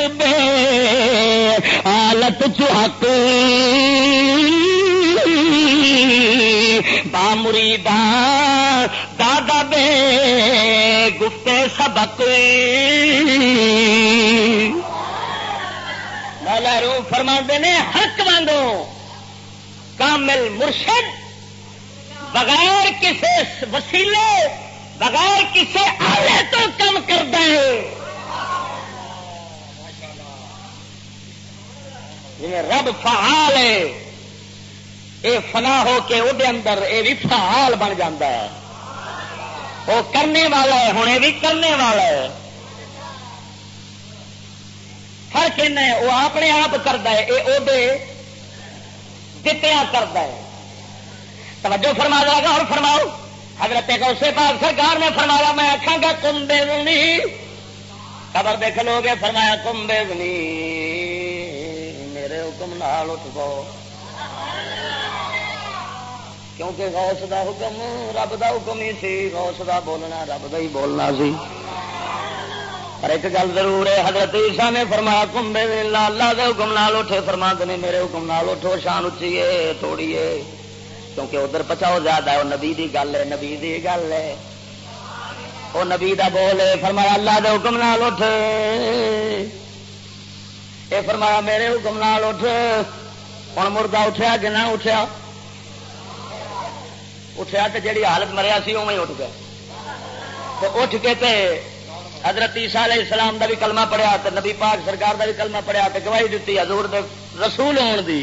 پالست بے آلت چوک بامری دادا بے گفتے سبق۔ مولا رو فرما نے حق وانگو کامل مرشد، بغیر کسی وسیلے، بغیر کسی آلے تو کم کرتا ہے۔ رب فعال ہے یہ فنا ہو کے وہ اندر یہ بھی فعال بن جاتا ہے۔ وہ کرنے والا ہے ہوں یہ بھی کرنے والا ہے۔ فرق ہے وہ اپنے آپ کرتا ہے یہ وہ دتیا کرتا ہے۔ توجہ فرما دیا گا اور فرماؤ۔ حضرت اسے پاک سرکار نے فرمایا، میں آخا گا کمبے نہیں خبر دیکھ لو گے، فرمایا کمبے نہیں میرے حکم نال اٹھ پاؤ۔ کیونکہ غوث دا حکم رب دا حکم ہی سی، غوث دا بولنا رب دا ہی بولنا سی۔ پر ایک گل ضرور ہے، حضرت عیسا نے فرمایا کمبے اللہ دے حکم نال اٹھے فرما دے میرے حکم نال اٹھو، شان اچھی ہے، تھوڑی ہے۔ کیونکہ ادھر پچاؤ زیادہ ہے، وہ نبی دی گل ہے، نبی دی گل ہے۔ وہ نبی دا بول ہے، فرمایا، اللہ دے حکم نال اٹھ یہ فرمایا میرے حکم نال اٹھ۔ ہوں مردہ اٹھیا جنا اٹھیا؟ اٹھیا تو جیڑی حالت مریا سی اوی اٹھ گیا۔ اٹھ کے تے حضرت عیسیٰ علیہ السلام دا بھی کلمہ پڑھیا تے نبی پاک سرکار دا بھی کلمہ پڑھیا تے گواہی دیتی حضور دے رسول ہون دی۔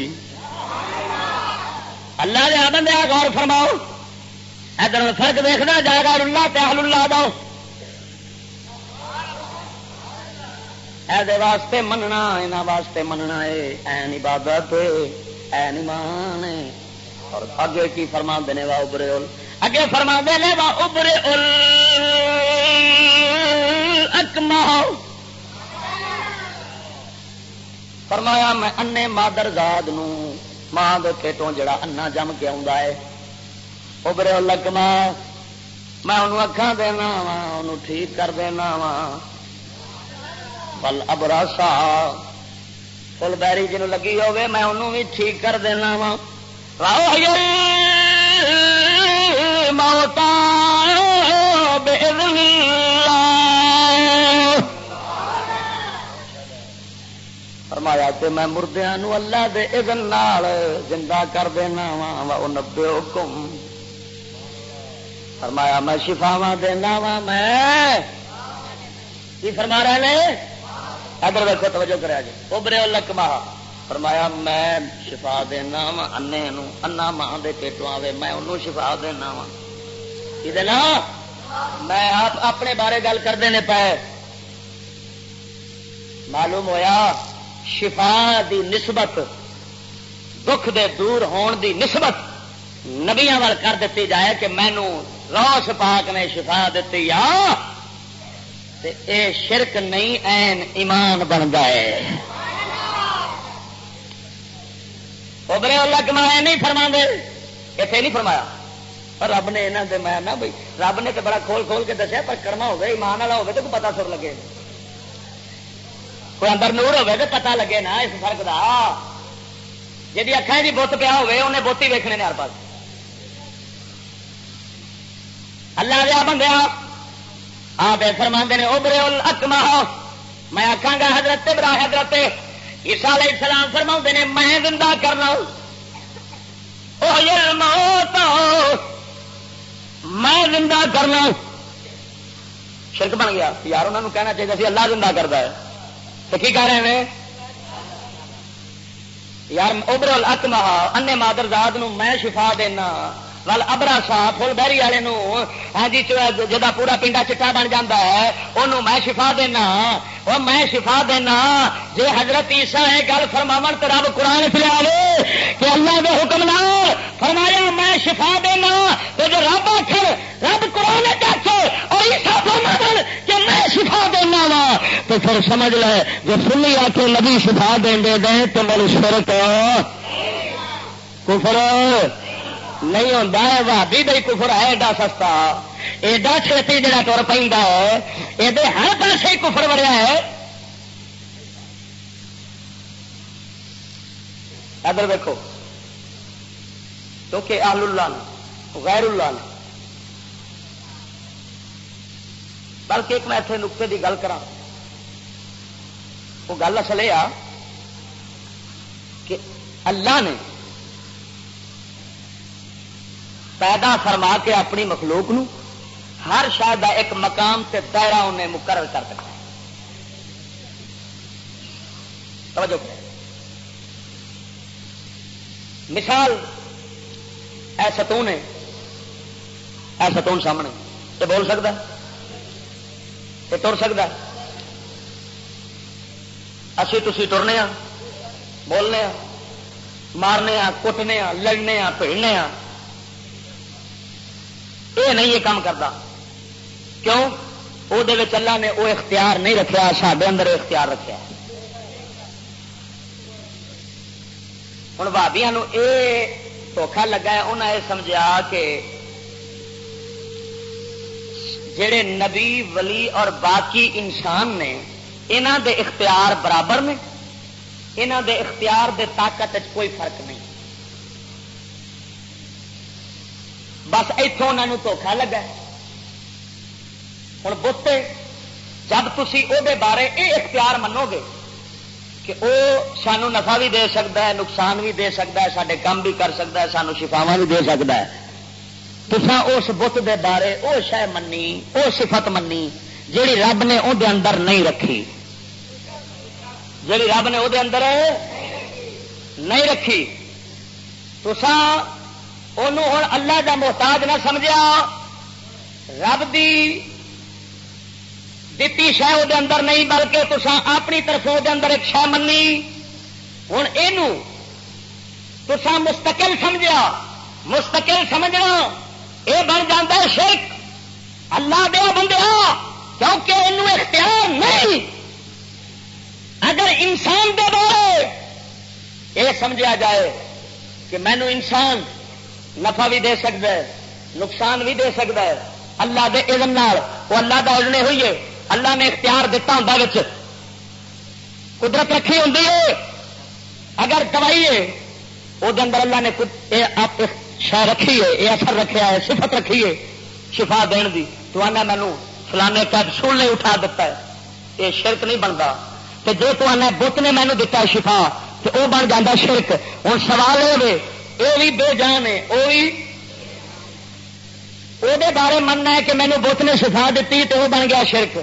اللہ دے ہاں بندے غور فرماؤ۔ ادھر فرق دیکھنا جائے گا اللہ تے اہل اللہ دو اے واسطے مننا یہاں واسطے مننا ہے این عبادت این ایمان اور اگے کی فرما دینے وا ابرے ال اگے فرما دینے وا ابرے ال اکما فرمایا میں انے مادر زاد نو ماں دے پیٹوں جڑا انا جم کے آ ابرے ال اکما میں انہوں اکھان دینا وا انہوں ٹھیک کر دینا وا بل ابراسا فل بیری جن لگی ہوے میں انہوں بھی ٹھیک کر دینا وا۔ موتا فرمایا تے میں مردیا اللہ دے اذن نال زندہ کر دینا وا وہ نبے حکم۔ فرمایا میں شفاوا دینا وا، میں۔ کی فرما رہے ہیں ادھر ویکو توجہ کرا جی ابرے لکما فرمایا میں شفا دینا وا انے انا ماں دے پیٹوں آوے میں انہوں شفا دینا وا۔ یہ میں آپ اپنے بارے گل کر دینے پے۔ معلوم ہویا شفا دی نسبت دکھ دے دور ہون دی نسبت نبیاں وال کر دیتی جائے کہ مینو روس پاک نے شفا دیتی یا تے اے شرک نہیں این ایمان بن جائے۔ ابرے اللہ کمایا نہیں فرما دے اتنے نہیں فرمایا۔ پر رب نے یہاں سے میں بھائی رب نے تو بڑا کھول کھول کے دسیا، پر کرما ہوگا ایمان والا ہوگا تو کوئی پتا سر لگے۔ کوئی اندر نور ہوگا تو پتا لگے نا، اس فرق کا جی اکھا جی بت پیا ہوے انہیں بوتی ویکنے نے ہر پاس اللہ دیا بندیا آپ فرما نے ابرے اکما میں آخا گا حضرت برا حضرت عیسا علیہ السلام فرما نے، میں زندہ کرنا موت! میں زندہ کرنا شرک بن گیا۔ یار انہوں نے کہنا چاہیے سی، اللہ زندہ کرتا ہے. تو کی کہہ رہے ہیں؟ یار ابر اکما انے مادر داد میں شفا دینا۔ ول ابرا سا فل بہری والے ہاں جی جا پورا پنڈا چٹا بن جا ہے انہوں میں شفا دینا وہ میں شفا دینا جی حضرت عیسا ہے گل فرماو تو رب قرآن پلیا کہ اللہ کے حکم نہ فرمایا میں شفا دینا تو جو رب آخر رب قرآن آخ اور عیسا فرما کہ میں شفا دینا وا تو پھر سمجھ لے جو سنی آ کے نبی شفا دیں دے دیں تو میرے سر کو کفر نہیں ہوتا ہے بھابی بھائی کفر ہے، ایڈا سستا۔ ایڈا چھتی جڑا تر پہ یہ ہر پاس ہی کفر وڑیا ہے۔ ادھر دیکھو کیونکہ آل اللہ نے غیر اللہ نے بلکہ ایک میں اتنے نقطے کی گل کرا وہ گل اصل یہ کہ اللہ نے پیدا فرما کے اپنی مخلوق نو ہر شاید ایک مقام سے دائرہ انہیں مقرر کر دیا توجہ مثال، اے ستون ہے۔ اے ستون سامنے۔ یہ بول سکتا یہ تر سکتا اسی تھی ترنے ہاں بولنے ہاں مارنے ہاں کٹنے ہاں لڑنے ہاں پھیڑنے ہاں۔ یہ نہیں یہ کام کرتا کیوں؟ وہ اللہ نے وہ اختیار نہیں رکھا سڈے اندر اختیار رکھا ہوں بھابیا یہ دھوکھا لگا ہے انہیں یہ سمجھا کہ جڑے نبی، ولی اور باقی انسان نے انہوں دے اختیار برابر نے انہوں دے اختیار دے طاقت کوئی فرق نہیں۔ بس اتوں انہوں دھوکھا لگا ہوں بوتے، جب تھی وہ بارے یہ اختیار منو گے کہ وہ سانو نفع بھی دے سکتا ہے، نقصان بھی دے سکتا ہے سارے کام بھی کر سکتا ہے، سانو شفاوا بھی دے سکتا ہے۔ تسا اس بت دے بارے او شہ منی، او صفت منی جیڑی رب نے وہ اندر نہیں رکھی۔ جیڑی رب نے وہ اندر نہیں رکھی۔ تسا ہوں اللہ دا محتاج نہ سمجھا رب دی دتی شہ وہ اندر نہیں بلکہ تسا اپنی طرف وہ اندر ایک شہ منی ہوں یہ تسا مستقل سمجھا مستقل سمجھنا یہ بن جا شرک اللہ دیا بندیا کیونکہ یہ اختیار نہیں اگر انسان دے بارے یہ سمجھا جائے کہ مینو انسان نفع بھی دے سکتا ہے، نقصان بھی دے سکتا ہے۔ اللہ دے علم وہ اللہ کا اجنے ہوئی ہے۔ اللہ نے اختیار دتا ہوں قدرت رکھی ہوں اگر دوائی ہے وہ اندر اللہ نے شہ رکھی ہے یہ اثر رکھا ہے، صفت رکھی ہے شفا دن کی تو آنا مینو فلانے کیپسول نے اٹھا دیتا ہے۔ یہ شرک نہیں بنتا تو جو تو آنا بت نے مینو دتا ہے شفا تو وہ بن جا شرک۔ ہوں سوال یہ بھی بے جان ہے وہ بھی وہ بارے مننا ہے کہ مینو بت نے شفا دیتی تو وہ بن گیا شرک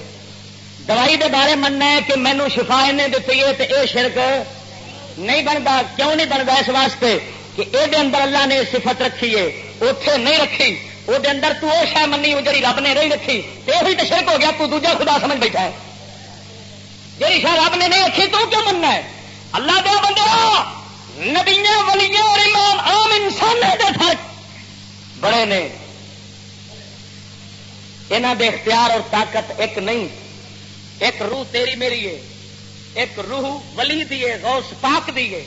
دوائی دے بارے مننا ہے کہ مینو شفا انہیں دیتی ہے تو یہ شرک نہیں بنتا کیوں نہیں بنتا اس واسطے کہ یہ اندر اللہ نے صفت رکھی ہے اتے نہیں رکھی وہ اندر تو شہ منی جی رب نے نہیں رکھی تو یہ تو شرک ہو گیا تو دوجا خدا سمجھ بیٹھا ہے جی شاہ رب نے نہیں رکھی تو کیوں مننا ہے اللہ دیا بندے نبیا ولیاں اور امام عام انسان فرق بڑے نے۔ یہاں دے اختیار اور طاقت ایک نہیں، ایک روح تیری میری ہے، ایک روح ولی دیے غوث پاک دیے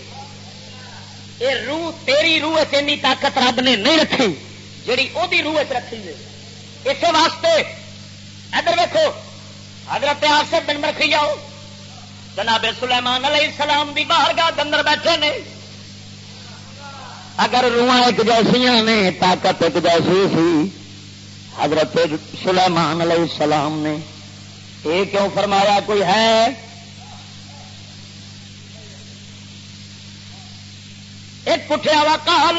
یہ روح تیری روح اینی طاقت رب نے نہیں رکھی جیڑی وہ روح رکھی ہے اسی واسطے ادھر ویکو حضرت آصف بن رکھی جاؤ جناب سلیمان علیہ السلام دی باہر گاہ اندر بیٹھے نے۔ اگر روح ایک جیسیاں نے، طاقت ایک جیسی سی۔ حضرت سلیمان علیہ السلام نے یہ کیوں فرمایا، کوئی ہے؟ ایک پٹھیا وا کال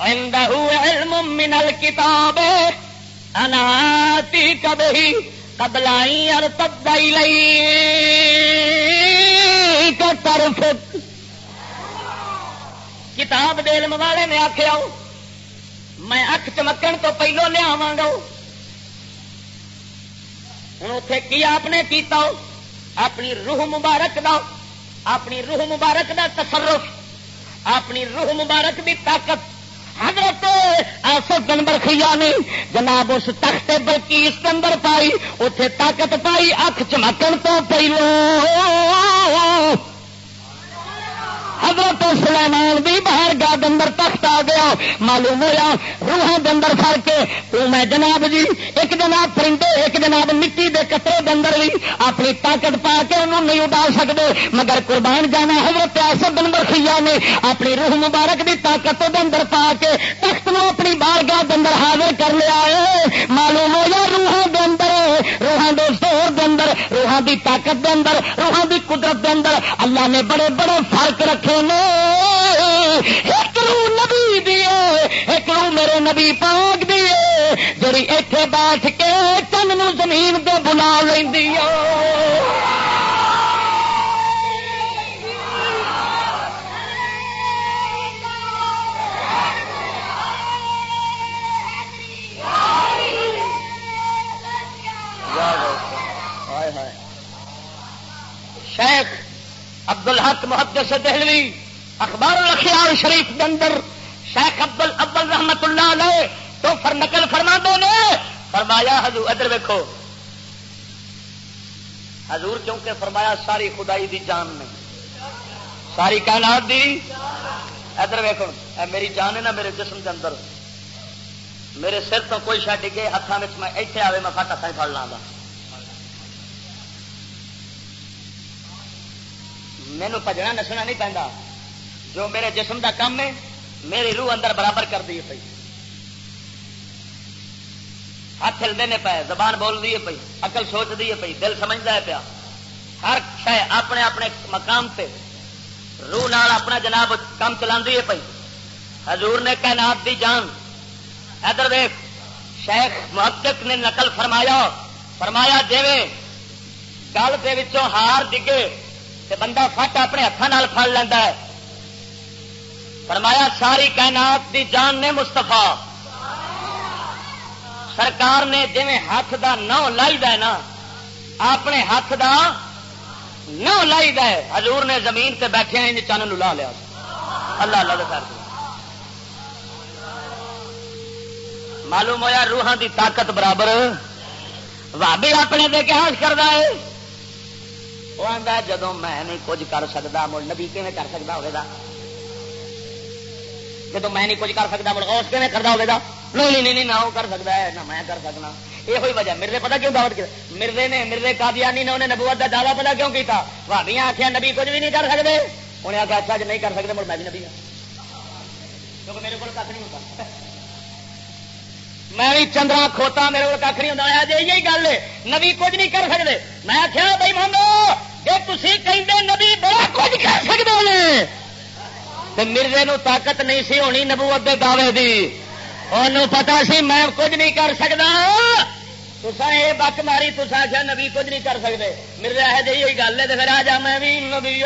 عنده علم من الکتاب اناتی کبھی قبلائی اور تبدائی لئی کا طرف. کتاب دے علم والے نے آخیا میں اک چمکن تو پہلو لیا گا ہوں اتے کی آپ نے کیتا اپنی روح مبارک دا، اپنی روح مبارک دا تصرف، اپنی روح مبارک دی طاقت۔ حضرت آسف گنبر خیا نے جناب اس تخت بلکی کے پائی اتے طاقت پائی، اکھ چمکن تو پہلو حضرت سلیمان بھی باہر گاہ اندر تخت آ گیا، معلوم ہوا روحوں کے اندر فر کے، تو میں جناب جی ایک جناب پرندے، ایک جناب مٹی دے کترے کے اندر بھی اپنی طاقت پا کے انہوں نہیں اڈا سکتے، مگر قربان جانا حضرت ایسے بن برخیا نے اپنی روح مبارک کی طاقت کے اندر پا کے تخت نو اپنی بار گاہ اندر حاضر کر لیا ہے۔ معلوم ہوا روحوں کے اندر روحان دے زور کے اندر روحان کی طاقت کے اندر روحان کی قدرت کے اندر اللہ نے بڑے بڑے فرق رکھے ایک رو نبی دیے ایک رو میرے نبی پاک دیے جی اتے بیٹھ کے نو زمین پہ بلا لینی شیخ عبد الحق محدث دہلوی، اخبار الخیال شریف کے اندر شیخ ابل ابل رحمت اللہ علیہ تو فر نقل فرما دو نے۔ فرمایا، حضور، ادھر ویکو حضور، کیونکہ فرمایا ساری خدائی دی جان نے۔ ساری کائنات دی۔ ادھر ویکو میری جان ہے نا میرے جسم کے اندر۔ میرے سر تو کوئی شا ڈگے ہاتھوں میں میں اتنے آئے میں فٹ ہاتھ پڑ لا مینو پجنا نسنا نہیں پہنتا جو میرے جسم دا کام ہے، میری روح اندر برابر کر دی پی ہاتھ ہلتے نے پے زبان بول دی پی اقل سوچ دی پی دل سمجھتا ہے پیا۔ ہر شہ اپنے اپنے مقام پہ روح نال اپنا جناب کام چلا ہے پی حضور نے کائنات دی جان۔ ادھر دیکھ شیخ محقق نے نقل فرمایا فرمایا جی گل کے ہار ڈگے تے بندہ فٹ اپنے ہاتھوں پڑ لینا ہے۔ فرمایا، ساری کائنات دی جان نے مستفا سرکار نے جی ہاتھ دا نو لائی نا، اپنے ہاتھ دا نو لائی حضور نے زمین تے بیٹھے ان چن لا لیا۔ اللہ اللہ کر معلوم ہوا روحان دی طاقت برابر۔ بھابی اپنے دے کے ہاتھ کرتا ہے؟ وہ آتا جدو میں نہیں کچھ کر سکتا مڑ نبی کیون کر سکتا ہوگا جب میں نہیں کچھ کر سکتا مڑ اس کیون کرتا ہوگا نہیں نہیں نہ وہ کر سکتا ہے، نہ میں کر سکنا. یہ ہوئی وجہ مرزے پتا کیوں دعوت کیا مرزے نے مرزے قادیانی نے انہیں نبوت کا دعوی پتا کیوں کیا بھابیاں آخیا نبی کچھ بھی نہیں کر سکتے انہیں آخیا اچھا جی نہیں کر سکتے مڑ میں بھی نبی ہوں کیونکہ میرے کو کھ نہیں ہوتا۔ میں بھی چندرا کھوتا میرے کو کھ نہیں ہوتا۔ جی یہی گل ہے۔ نبی کچھ نہیں کر سکتے میں آخیا بھائی مانگو جی تھی کہیں نبی بڑا کچھ کر سکتے ہیں مرزے نو طاقت نہیں سی ہونی نبوت دے دعوے دی۔ انہوں پتا سی میں کچھ نہیں کر سکتا تسا یہ بک ماری تسا کیا نبی کچھ نہیں کر سکتے مرزا ہے جی گل ہے تو پھر آ جا میں بھی نبی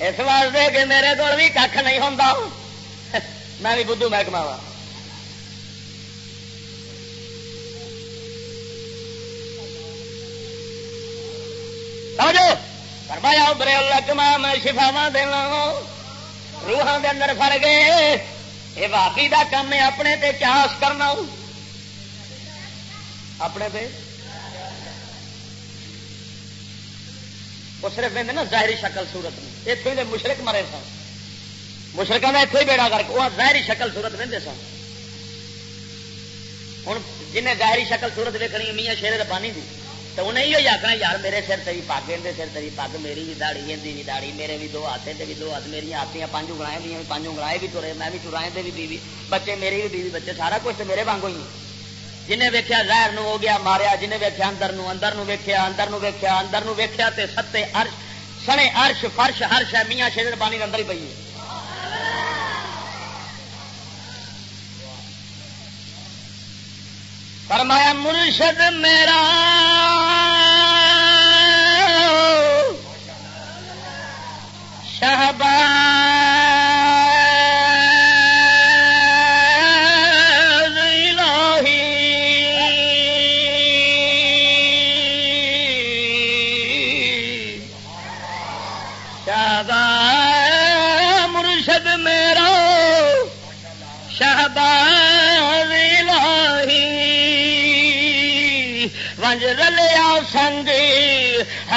اس واسطے کہ میرے کو بھی کھ نہیں ہوں میں بھی بدھو محکمہ وا۔ سمجھو؟ فرمایا برے اللہ کما میں شفاوا دینا روحان دے اندر فر گئے۔ یہ واقعی دا کام ہے، اپنے تے قیاس کرنا۔ اپنے تے؟ وہ صرف نا ظاہری شکل صورت میں۔ اتوں کے مشرق مرے سن۔ مشرقوں کا اتوں ہی بیڑا کر کے وہ ظاہری شکل صورت وہدے سن۔ ہوں جنہیں ظاہری شکل صورت ویکنی میاں شیر ربانی دی۔ تو انہیں یہ آخنا یار میرے سر تری پگ اندر سر تری پگ میری بھی داڑی اندی بھی داڑی میرے بھی دو ہاتھ بھی دو ہاتھ، میری آتی پانچ انگلائیں بھی پانچ انگلائے بھی ترے، میں بھی چرائے بھی بیوی، بچے میری بھی بیوی بچے، سارا کچھ تو میرے وانگو ہی جنہیں ویکیا زہر ہو گیا ماریا، جنہیں ویکیا اندر نو اندر نو ویکیا اندر نو ویکیا اندر نو ویکیا تے ستے ارش سنے ارش فرش ہرش ہے، میاں شیر پانی اندر ہی پی فرمایا مرشد میرا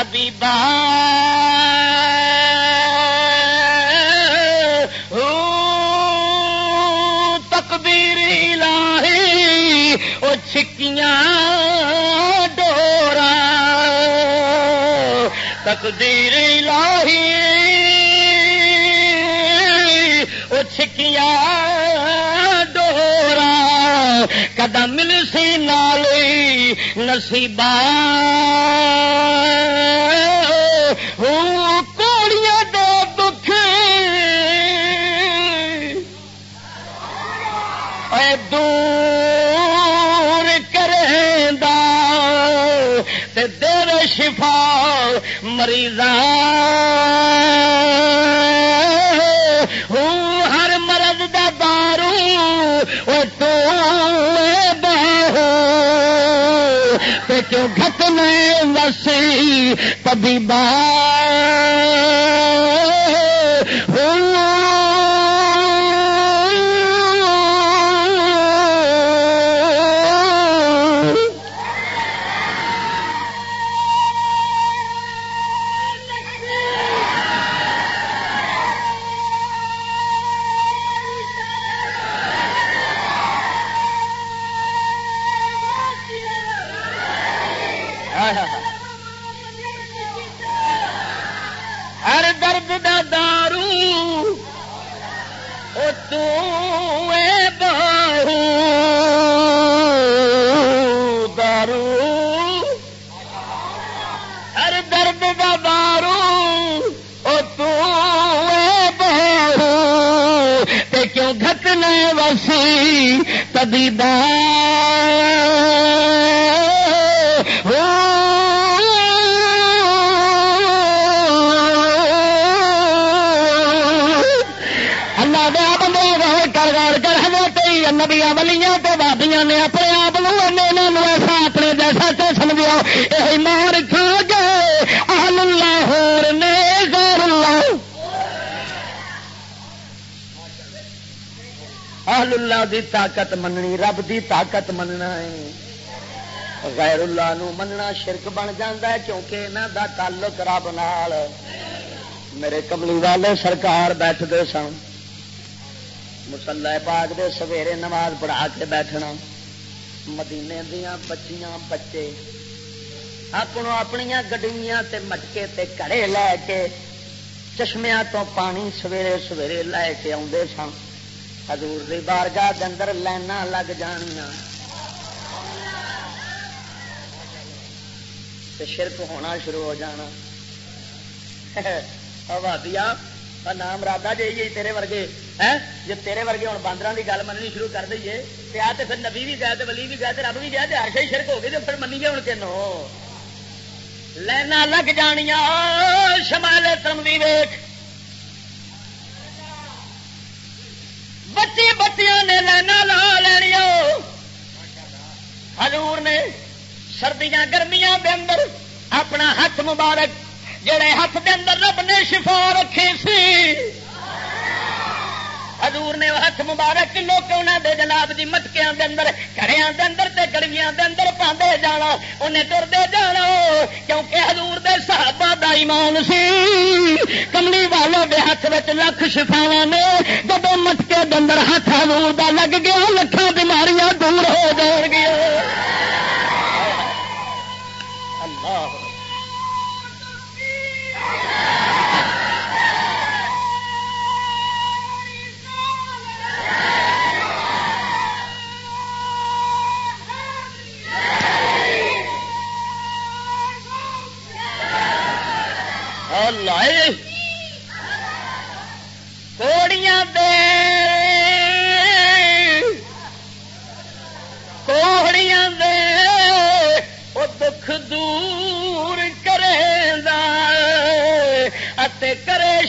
حبیبا تقدیری لاہی وہ چھکیاں ڈورا۔ تقدیری لاہی وہ چھکیاں قدم سی نالی نصیبہ کوڑیاں دکھ۔ دور کریں دیر شفا مریضاں۔ جو گھتنے وسی پبی بار نے وسی تبھی اللہ دیا بندے کر کر کر نبیاں ولیاں تو بابیاں نے اپنے اہل اللہ دی طاقت مننی، رب دی طاقت مننا ہے۔ غیر اللہ نو مننا شرک بن جاندہ ہے کیونکہ انہاں دا تعلق رب نال۔ میرے کملی والے سرکار بیٹھ دے سن۔ مسلح پاک دے سویرے نماز پڑھا کے بیٹھنا۔ مدینے دیا بچیاں، بچے۔ اپنوں اپنیا گڈیاں تے مٹکے تے کڑے لے کے چشمیا تو پانی سویرے سویرے لے کے آدھے سن۔ حضور دی بارگاہ دے اندر لائنا لگ جانیاں۔ تے شرک ہونا شروع ہو جانا۔ ہاں دیا نام رادا جی تیرے ورگے۔ جی تیرے ورگے ہوں باندر کی گل مننی شروع کر دئیے آ تو پھر نبی بھی گئے ولی بھی گئے رب بھی گئے ہر شاہی شرک ہو گئی تو پھر منیے ہوں کہ نو۔ لینا لگ جانیا شمال ترمدی ویخ بچی بچیاں نے لینا لا لینیا حضور نے سردیاں گرمیاں دے اندر اپنا ہاتھ مبارک، جڑے ہاتھ دے اندر رب نے شفا رکھی سی۔ حضور نے ہاتھ مبارک لوگ انہوں دے جناب جی؟ مٹکیا دے اندر کڑیا دے اندر تے گڑیاں دے اندر پاندے جانا انہیں ٹرتے جانا کیونکہ حضور دے صحابہ دا ایمان سی، کملی والوں دے ہاتھ وچ لکھ شفاوا نے جب مٹکے دے اندر ہاتھ حضور دا لگ گیا لکھاں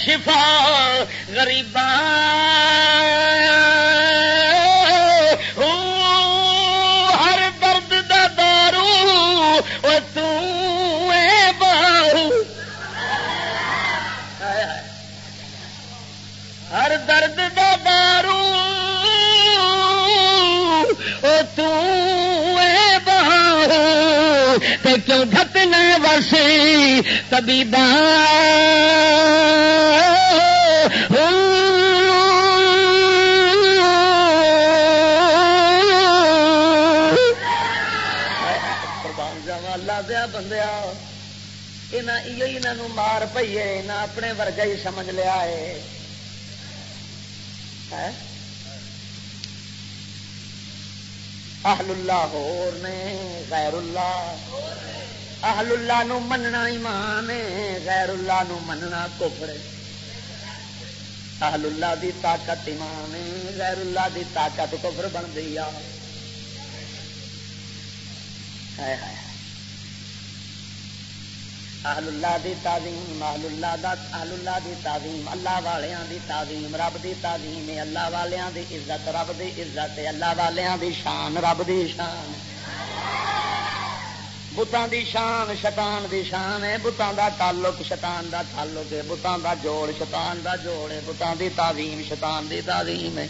شفا غریب ہر درد دا دارو تاہو ہر درد کرے شفا غریباں کیوں ڈھکنا وسی کبھی یہ مار پیے نہ اپنے ورگا ہی سمجھ لیا ہے۔ اہل اللہ ہور نے، غیر اللہ۔ اہل اللہ نو مننا ایمان غیر اللہ نو مننا کفر۔ اہل اللہ دی طاقت ایمان غیر اللہ دی طاقت کفر بن گئی آ۔ اہل اللہ دی تعظیم اہل اللہ دا اہل اللہ دی تعظیم، اللہ والیاں دی تعظیم، رب دی تعظیم، اللہ والیاں دی عزت، رب دی عزت، اللہ والیاں دی شان، رب دی شان۔ بتان دی شان شیطان دی شان ہے بتان دا تعلق شیطان دا تعلق ہے بتان دا جوڑ شیطان دا جوڑ ہے بتان دی تعظیم شیطان دی تعظیم ہے۔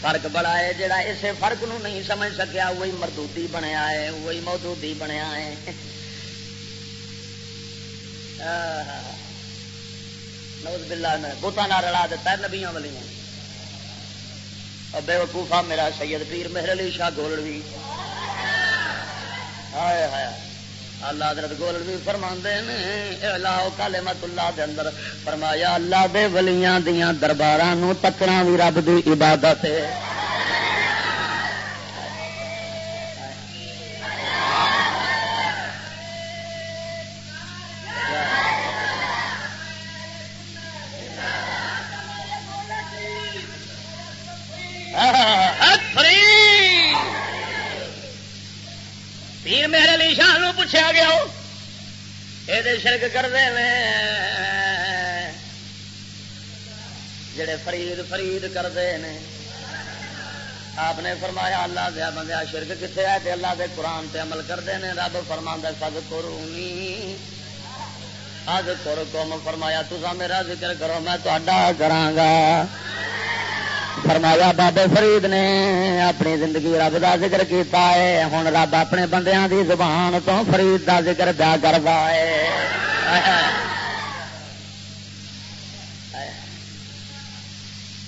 فرق بڑا ہے، جڑا اسے فرق نو نہیں سمجھ سکیا وہی مردودی بنیا ہے وہی مودودی بنیا ہے۔ نوز باللہ نے بوتا نہ رلا دیتا ہے نبیاں والی بے وقوفا میرا سید پیر مہر علی شاہ گولڑوی۔ ہائے ہائے۔ اللہ حضرت گولڑوی فرما نے لاؤ کالے مت اللہ دے اندر فرمایا، اللہ دے ولیاں دیاں درباراں نو تکنا بھی رب دی عبادت ہے۔ شرک کرتے ہیں جڑے فرید فرید کرتے ہیں آپ نے فرمایا اللہ دیا بندہ شرک کتنے ہے؟ اللہ دے قرآن تے عمل کرتے ہیں رب فرما سب کرونی آج کر کم فرمایا تسا میرا ذکر کرو، میں تا گا۔ فرمایا بابے فرید نے اپنی زندگی رب کا ذکر کیتا ہے۔ ہوں رب اپنے بندیاں دی زبان تو فرید کا ذکر پیا کرتا ہے۔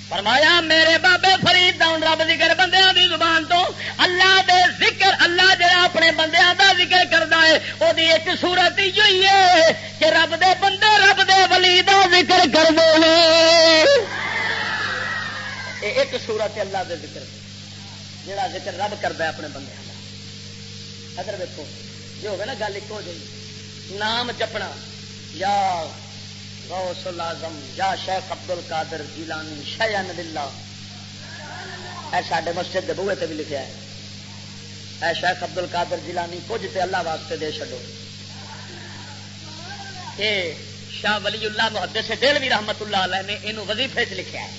فرمایا، میرے بابے فرید داؤن رب ذکر بندیاں دی زبان تو اللہ دے ذکر، اللہ جڑا اپنے بندیاں دا ذکر کردا ہے او دی ایک صورت ہی ہوئی ہے کہ رب دے بندے رب دے ولی دا ذکر کردے نے ایک صورت اللہ دے ذکر جڑا ذکر رب کردا ہے اپنے بندیاں دا۔ ادھر دیکھو، جو ہوگا نا، گل ایک ہو جائے نام جپنا۔ یا غوث العظم یا شیخ عبد القادر جیلانی شیان للہ اے ساڈے مسجد دے بوئے تے بھی لکھیا ہے۔ اے شیخ عبد القادر جیلانی، کچھ تے اللہ واسطے دے چھڈو۔ اے شاہ ولی اللہ محدث دلوی رحمت اللہ علیہ نے اینو وظیفے چ لکھیا ہے۔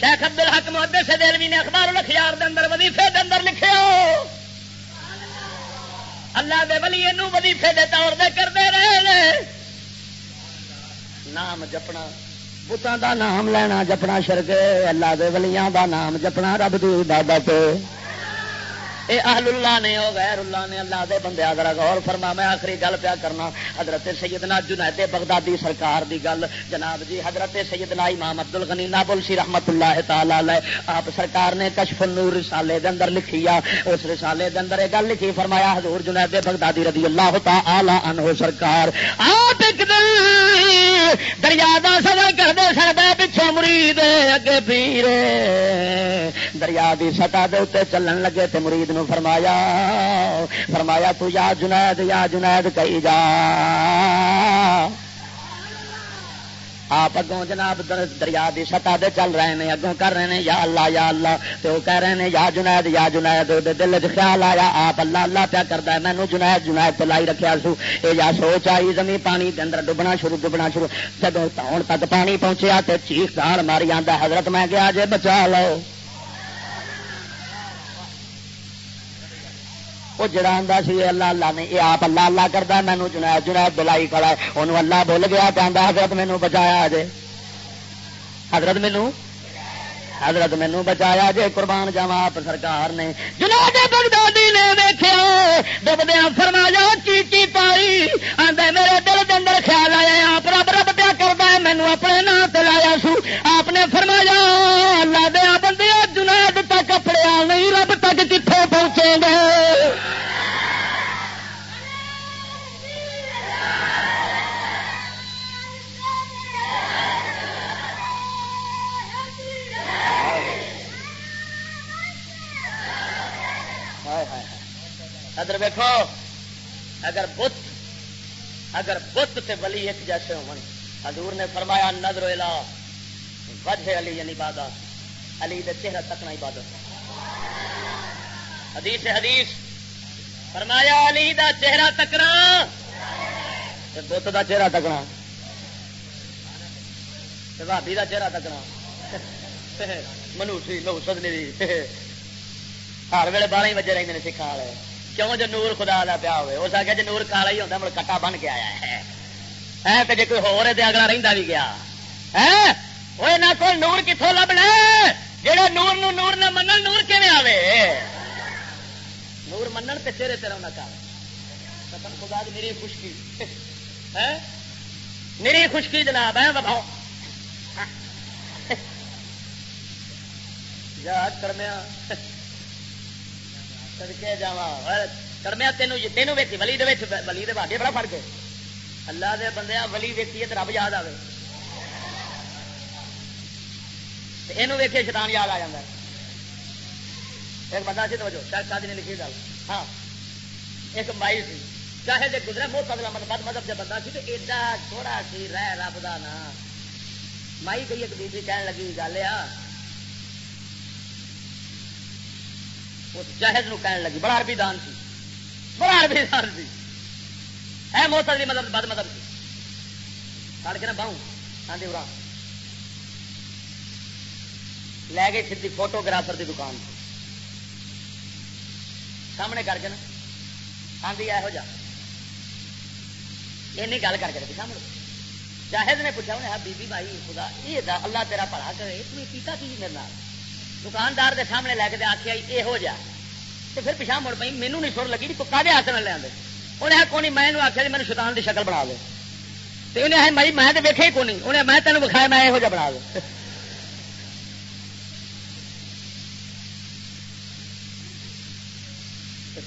شیخ عبد الحق محدث دلوی نے اخبار الاخیار دے اندر وظیفے دے اندر لکھیا۔ اللہ دے ولی وظیفے دے طور دے کرتے رہے نام جپنا بتان دا نام لینا جپنا شرک، اللہ دے ولیاں دا نام جپنا رب دی عبادت۔ اے اہل اللہ نے او غیر اللہ نے اللہ دے بندے ذرا غور فرما، میں آخری گل پیا کرنا، حضرت سیدنا جنید بغدادی سرکار دی گل۔ جناب جی حضرت سیدنا امام عبد الغنی نابل سی رحمت اللہ تعالی علیہ، آپ سرکار نے کشف النور رسالے دے اندر لکھی آ، اس رسالے دے اندر گل لکھی، فرمایا، حضور جنید بغدادی رضی اللہ تعالی عنہ سرکار، آپ ایک دن دریا دا سفر کرتے سب پچھوں مرید اگے پیر دریا دی سطح دے اتنے چلن لگے تے مرید نو فرمایا فرمایا تو یا جنید یا جنید کئی جا آپ اگوں جناب دریا کی سطح دے چل رہے ہیں، اگوں کر رہے ہیں، یا اللہ یا اللہ، تو وہ کہہ رہے ہیں، یا جنید یا جنید دل چ خیال آیا، آپ اللہ اللہ پیا کرتا ہے مینو جنید جنید لائی رکھا سو۔ یہ یا سوچ آئی، زمین پانی کے اندر ڈبنا شروع ڈبنا شروع۔ جب ہوں تک پانی پہنچیا تو چیخ دان ماری آتا حضرت میں گیا جے بچا لو وہ جڑا آتا سی اللہ اللہ نے یہ آپ اللہ اللہ کرتا مینو جنید جنید بلائی کھڑا انہوں اللہ بول گیا چاہتا حضرت مینو بچایا جے حضرت مینو حضرت مینو بچایا جے قربان جاوا آپ سرکار نے۔ جناب بغدادی نے دیکھا ڈبدیا فرمایا چیچی پائی۔ آدھے میرے دل کے اندر خیال آیا آپ رب رب پیا کرتا ہے۔ مینو اپنے نام تلایا سو۔ آپ نے فرمایا، اللہ دیا بندے جنید تک اپنے نہیں، رب تک کتنے پہنچے گے ادھر ویکو اگر بت اگر بت تے ولی ایک جیسے ہو حضور نے فرمایا نظر الا وجہ علی یعنی عبادت علی دے چہرہ تکنا عبادت حدیث حدیث۔ فرمایا، علی دا چہرہ تکنا بت دا چہرہ تکنا بھابی دا چہرہ تکنا منوسی لو سدنی ہر ویلے بارہ ہی بجے رہتے ہیں سکھا والے۔ کیوں جو نور خدا کا پیا ہوئے؟ اس آگے جو نور کالا ہی ہوتا مڑ کٹا بن کے آیا ہے۔ تو جی کوئی ہو رہے تو اگلا رہتا بھی گیا۔ وہ نہ کو نور کتوں لبنا جہاں نور نو نور نہ من نور کھے آئے نور من تے چہرے تیرا نہ کر۔ قسم خدا دی میری خشکی۔ میری خشکی جناب ہے بتاؤ یاد کرمیا سدکے جا کرمیا تینوں تینوں ویسی ولی ولی دے بھاگے بڑا فرق ہے اللہ دے بندے ولی ویکھی تو رب یاد آئے یہ ویکے شیطان یاد آ جا ایک بندہ سی توجہ، شاید شادی نے لکھی گل ہاں۔ ایک مائی سی چاہے جی گزرے بہت بدلا مت بد مذہب جب بندہ سی تو ایڈا تھوڑا سی، رہ رب کا نا۔ مائی گئی ایک بیبی کہنے لگی، گل آ ہاں۔ اس جہیز نو کہنے لگی، بڑا عربی دان سی بڑا عربی دان سی ہے موت موسر مطلب بد مطلب سی کڑ کے نا باؤں آدھے ارا۔ لے گئے سی فوٹوگرافر کی دکان۔ سے سامنے کر کے نا آدھی یہو جا۔ یہ گل کر کے رکھی سامنے۔ جاہد نے پوچھا انہیں ہاں بی بی بھائی، خدا، یہ اللہ تیرا پڑا کرے تھی پیتا کی میرے نال؟ دکاندار دے سامنے لے کے آخیا یہ ہو جا۔ تو پھر پیچھا مڑ پی مینو نہیں سر لگی جی، تو کدے ہاتھ نہ لے آدھے انہیں کونی، میں آخیا جی مجھے شیطان کی شکل بنا دے تو انہیں مائی، میں تو ویکے ہی کونی۔ انہیں میں تینوں بکھایا میں یہو جہ بنا دے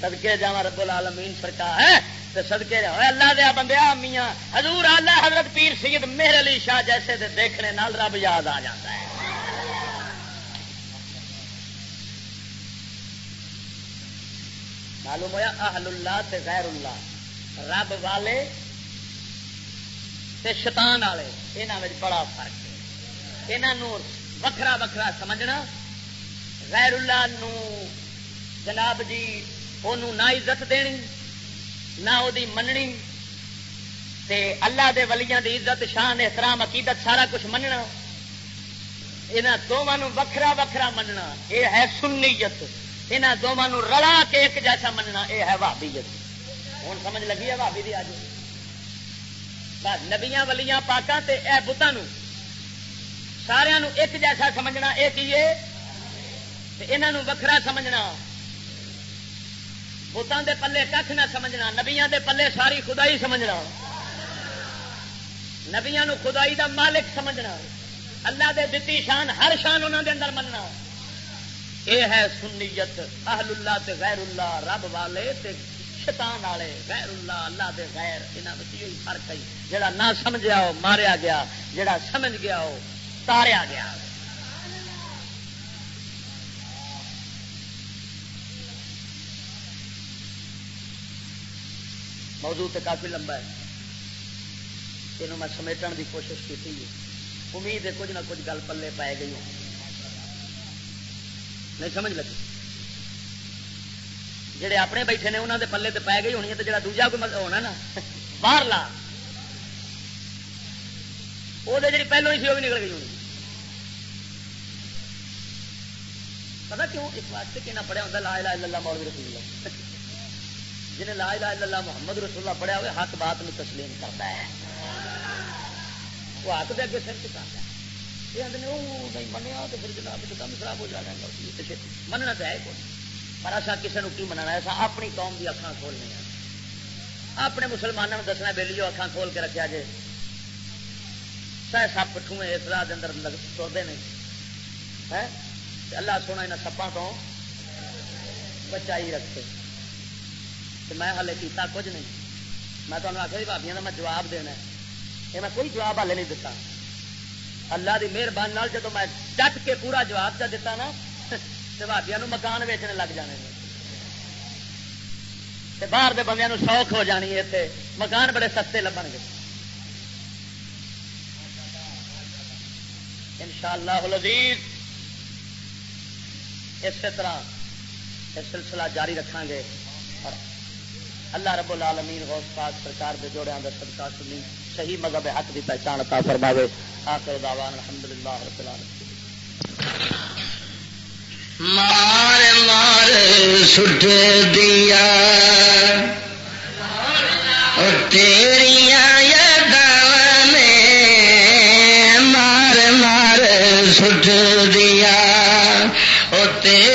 سدکے جا رب العالمین سرکار ہے تو سدکے جا اللہ دیا بندیا میاں، حضور اللہ حضرت پیر سید مہر علی شاہ جیسے دے دیکھنے نال رب یاد آ جاتا ہے۔ معلوم ہوا اہل اللہ تے غیر اللہ، رب والے تے شیطان والے یہاں بڑا فرق ہے۔ یہاں وکھرا وکھرا سمجھنا، غیر اللہ نو جناب جی نہ عزت دینی، نہ مننی۔ تے اللہ دے ولیاں دی عزت، شان، احترام، عقیدت سارا کچھ مننا۔ یہاں دونوں وکھرا وکھرا مننا۔ یہ ہے سنیت۔ یہاں دونوں رلا کے ایک جیسا مننا۔ یہ ہے بھابیت ہوں سمجھ لگی ہے بھابی دی آج بس نبیاں، ولیاں، پاکاں تے اے بتاں سارا ایک جیسا سمجھنا یہ کی یہاں وکھرا سمجھنا۔ بتان دے پلے کھ نہ سمجھنا نبیا دے پلے ساری خدائی سمجھنا۔ نبیا خدائی دا مالک سمجھنا۔ اللہ دے دتی شان، ہر شان انہوں دے اندر مننا۔ یہ ہے سنیت اہل اللہ تے غیر اللہ رب والے تے شیطان والے۔ غیر اللہ اللہ دے غیر یہاں یہی فرق ہے۔ جڑا نہ سمجھا ہو ماریا گیا، جڑا سمجھ گیا ہو تاریا گیا۔ موضوع تے کافی لمبا ہے۔ یہ میں سمیٹن دی کوشش کی تھی امید ہے کچھ نہ کچھ گل پلے پائے گئی ہوں۔ نہیں سمجھ لگی؟ جڑے اپنے بیٹھے نے انہوں دے پلے تے پائے گئی ہونی ہے تو جڑا دوجا کوئی ہونا نا، باہر لا۔ وہ جی پہلو ہی سی وہ بھی نکل گئی ہونی۔ پتا کیوں؟ اس واسطے کہ نہ پڑھیا ہوتا لا الہ الا اللہ مولوی رسول اللہ۔ جنہیں لا الہ الا اللہ محمد رسول اللہ پڑھیا ہوئے، حق بات میں تسلیم کرتا ہے۔ وہ حق دے اگے سر چکاتا ہے۔ یہ آدھے وہ نہیں منیا تو پھر جناب کام خراب ہو جانا ہے۔ مننا تو ہے کون پر اصا کسی نے کی مننا ایسا اپنی قوم کی اکھان کھولنے ہیں اپنے مسلمانوں نے دسنا بہلی جو اکھان کھول کے رکھا جائے سہ سپ ٹھوئے، اس راہ اندر توڑتے ہیں اللہ سونا یہاں سپاں تو بچائی رکھتے رکھے میں ہلے کیتا، کچھ نہیں۔ میں تمہیں آخیا جی، بھابیا کا میں جواب دینا یہ میں کوئی جواب ہلے نہیں دتا۔ اللہ کی مہربانی جب میں ڈٹ کے پورا جواب چا دیتا نا تو بھابیا مکان ویچنے لگ جانے باہر کے بندے سوکھ ہو جانی ہے اتنے مکان بڑے سستے لبن گے۔ ان شاء اللہ اسی طرح یہ سلسلہ جاری رکھا گے اور اللہ رب العالمین غوث پاک سرکار دے جوڑے اندر صدقہ سنی، صحیح مذہب حق دی پہچان عطا فرماوے۔ آخر دعوان الحمدللہ رب العالمین۔ مار مار سٹ دیا۔ اور تیریاں یاداں نے مار مار سٹ دیا۔ او تیریاں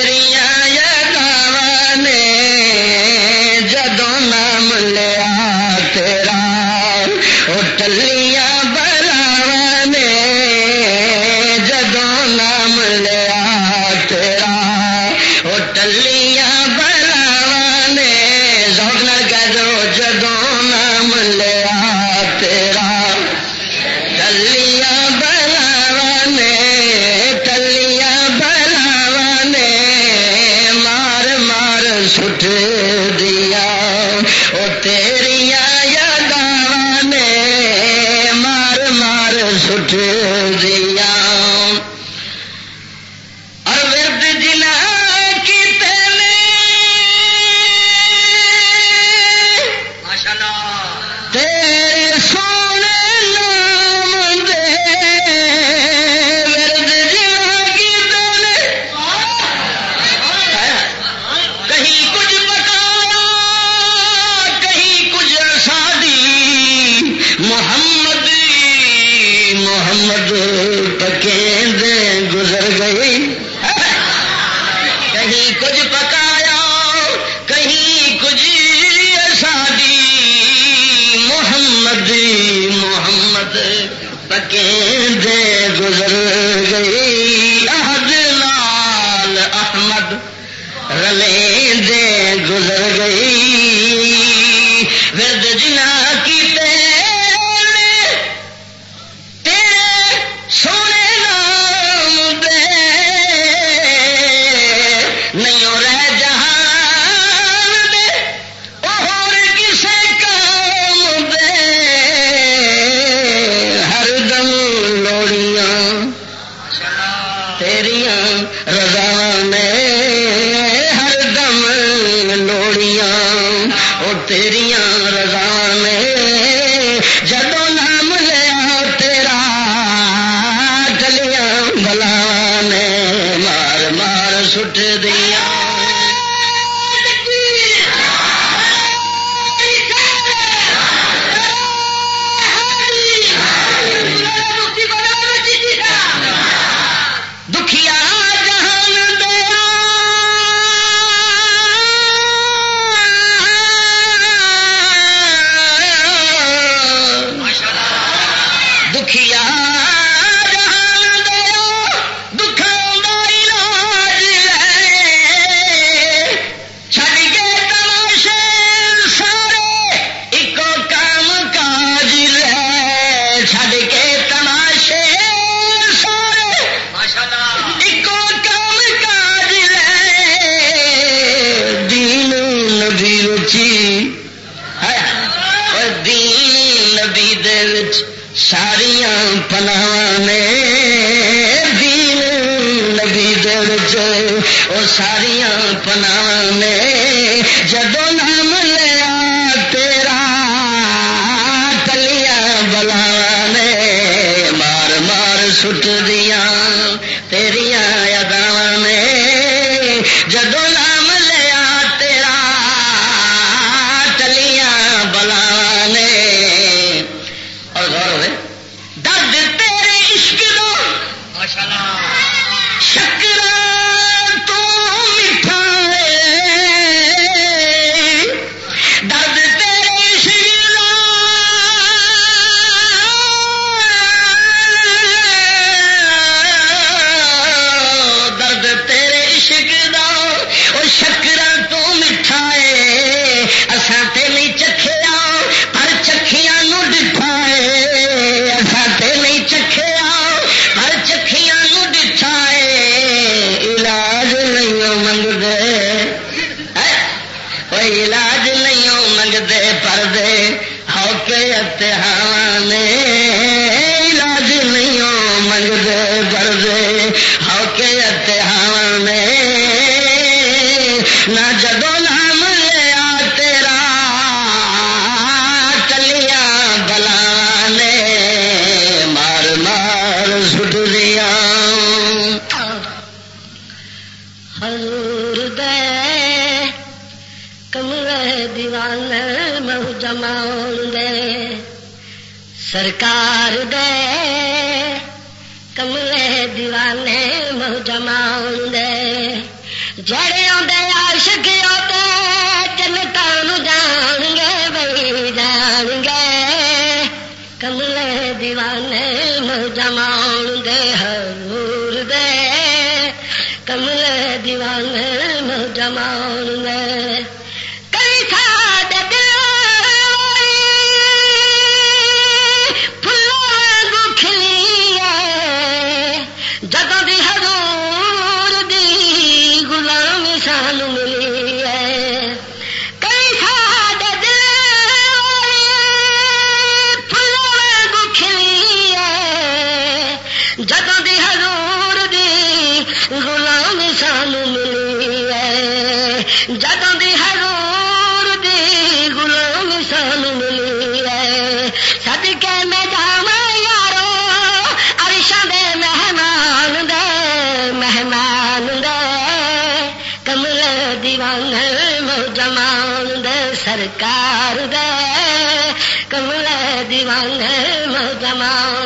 تے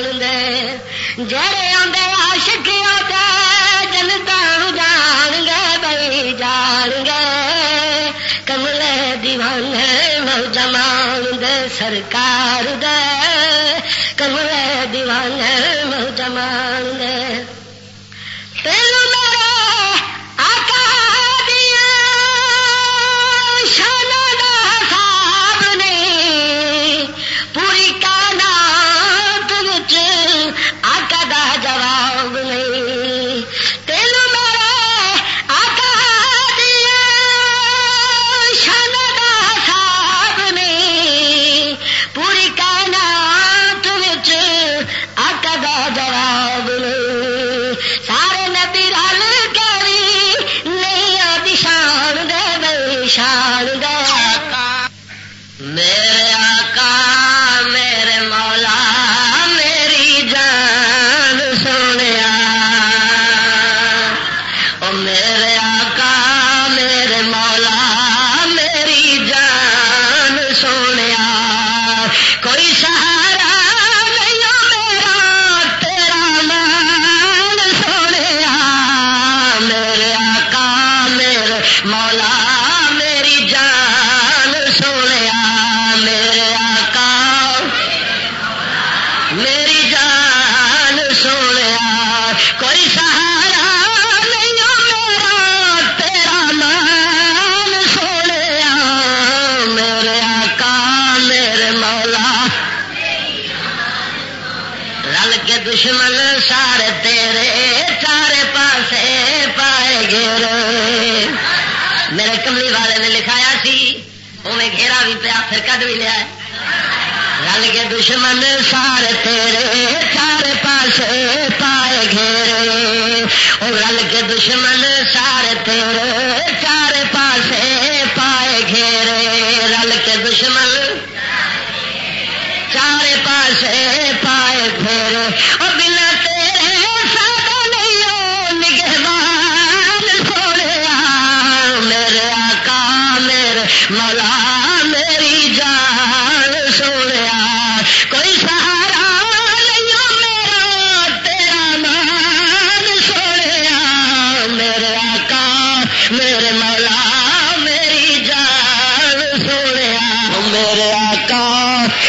جان دے جڑے آدھے آشکیا جنتا جان گے بھائی جان گے کمل دیوان جمان دے سرکار دے کمل دیوان جمان دے آپ کد بھی لیا رل کے دشمن سارے تیرے چار پاس پائے گھیرے۔ اور رل کے دشمن سارے تیرے چار پاس پائے گھیرے۔ رل کے دشمن چار پاس پائے گھیرے۔ اور بنا تیرے سادہ نہیں نگہبان سونے میرے آقا، میرے مولا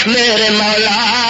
میرے مولا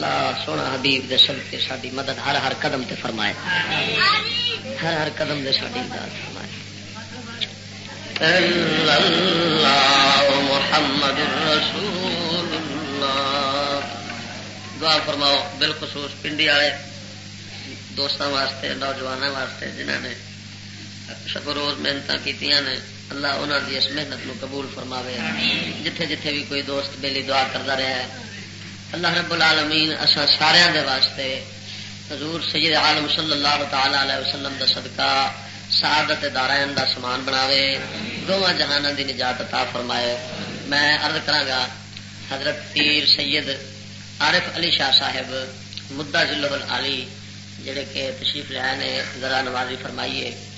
اللہ سونا حبیب دے صدقے ساری مدد ہر ہر قدم تے فرمائے۔ ہر ہر قدم دے ساری مدد فرمائے۔ اللہ محمد رسول اللہ دعا فرماؤ، بالخصوص پنڈی والے دوستوں واسطے نوجوانوں واسطے جنہوں نے سب روز محنت کی اللہ انہوں کی اس محنت نو قبول فرماوے۔ جتھے جتھے بھی کوئی دوست بیلی دعا کرتا رہا ہے اللہ رب العالمین اصا سارا دے واسطے حضور سید عالم صلی اللہ تعالی علیہ وسلم دا صدقہ، سعادت دارائن دا سامان بناوے دونوں جہانوں دی نجات عطا فرمائے۔ میں عرض کرا حضرت پیر سید عارف علی شاہ صاحب، مدعا ضلع علی جڑے کہ تشریف لیا نے، ذرا نوازی فرمائیے۔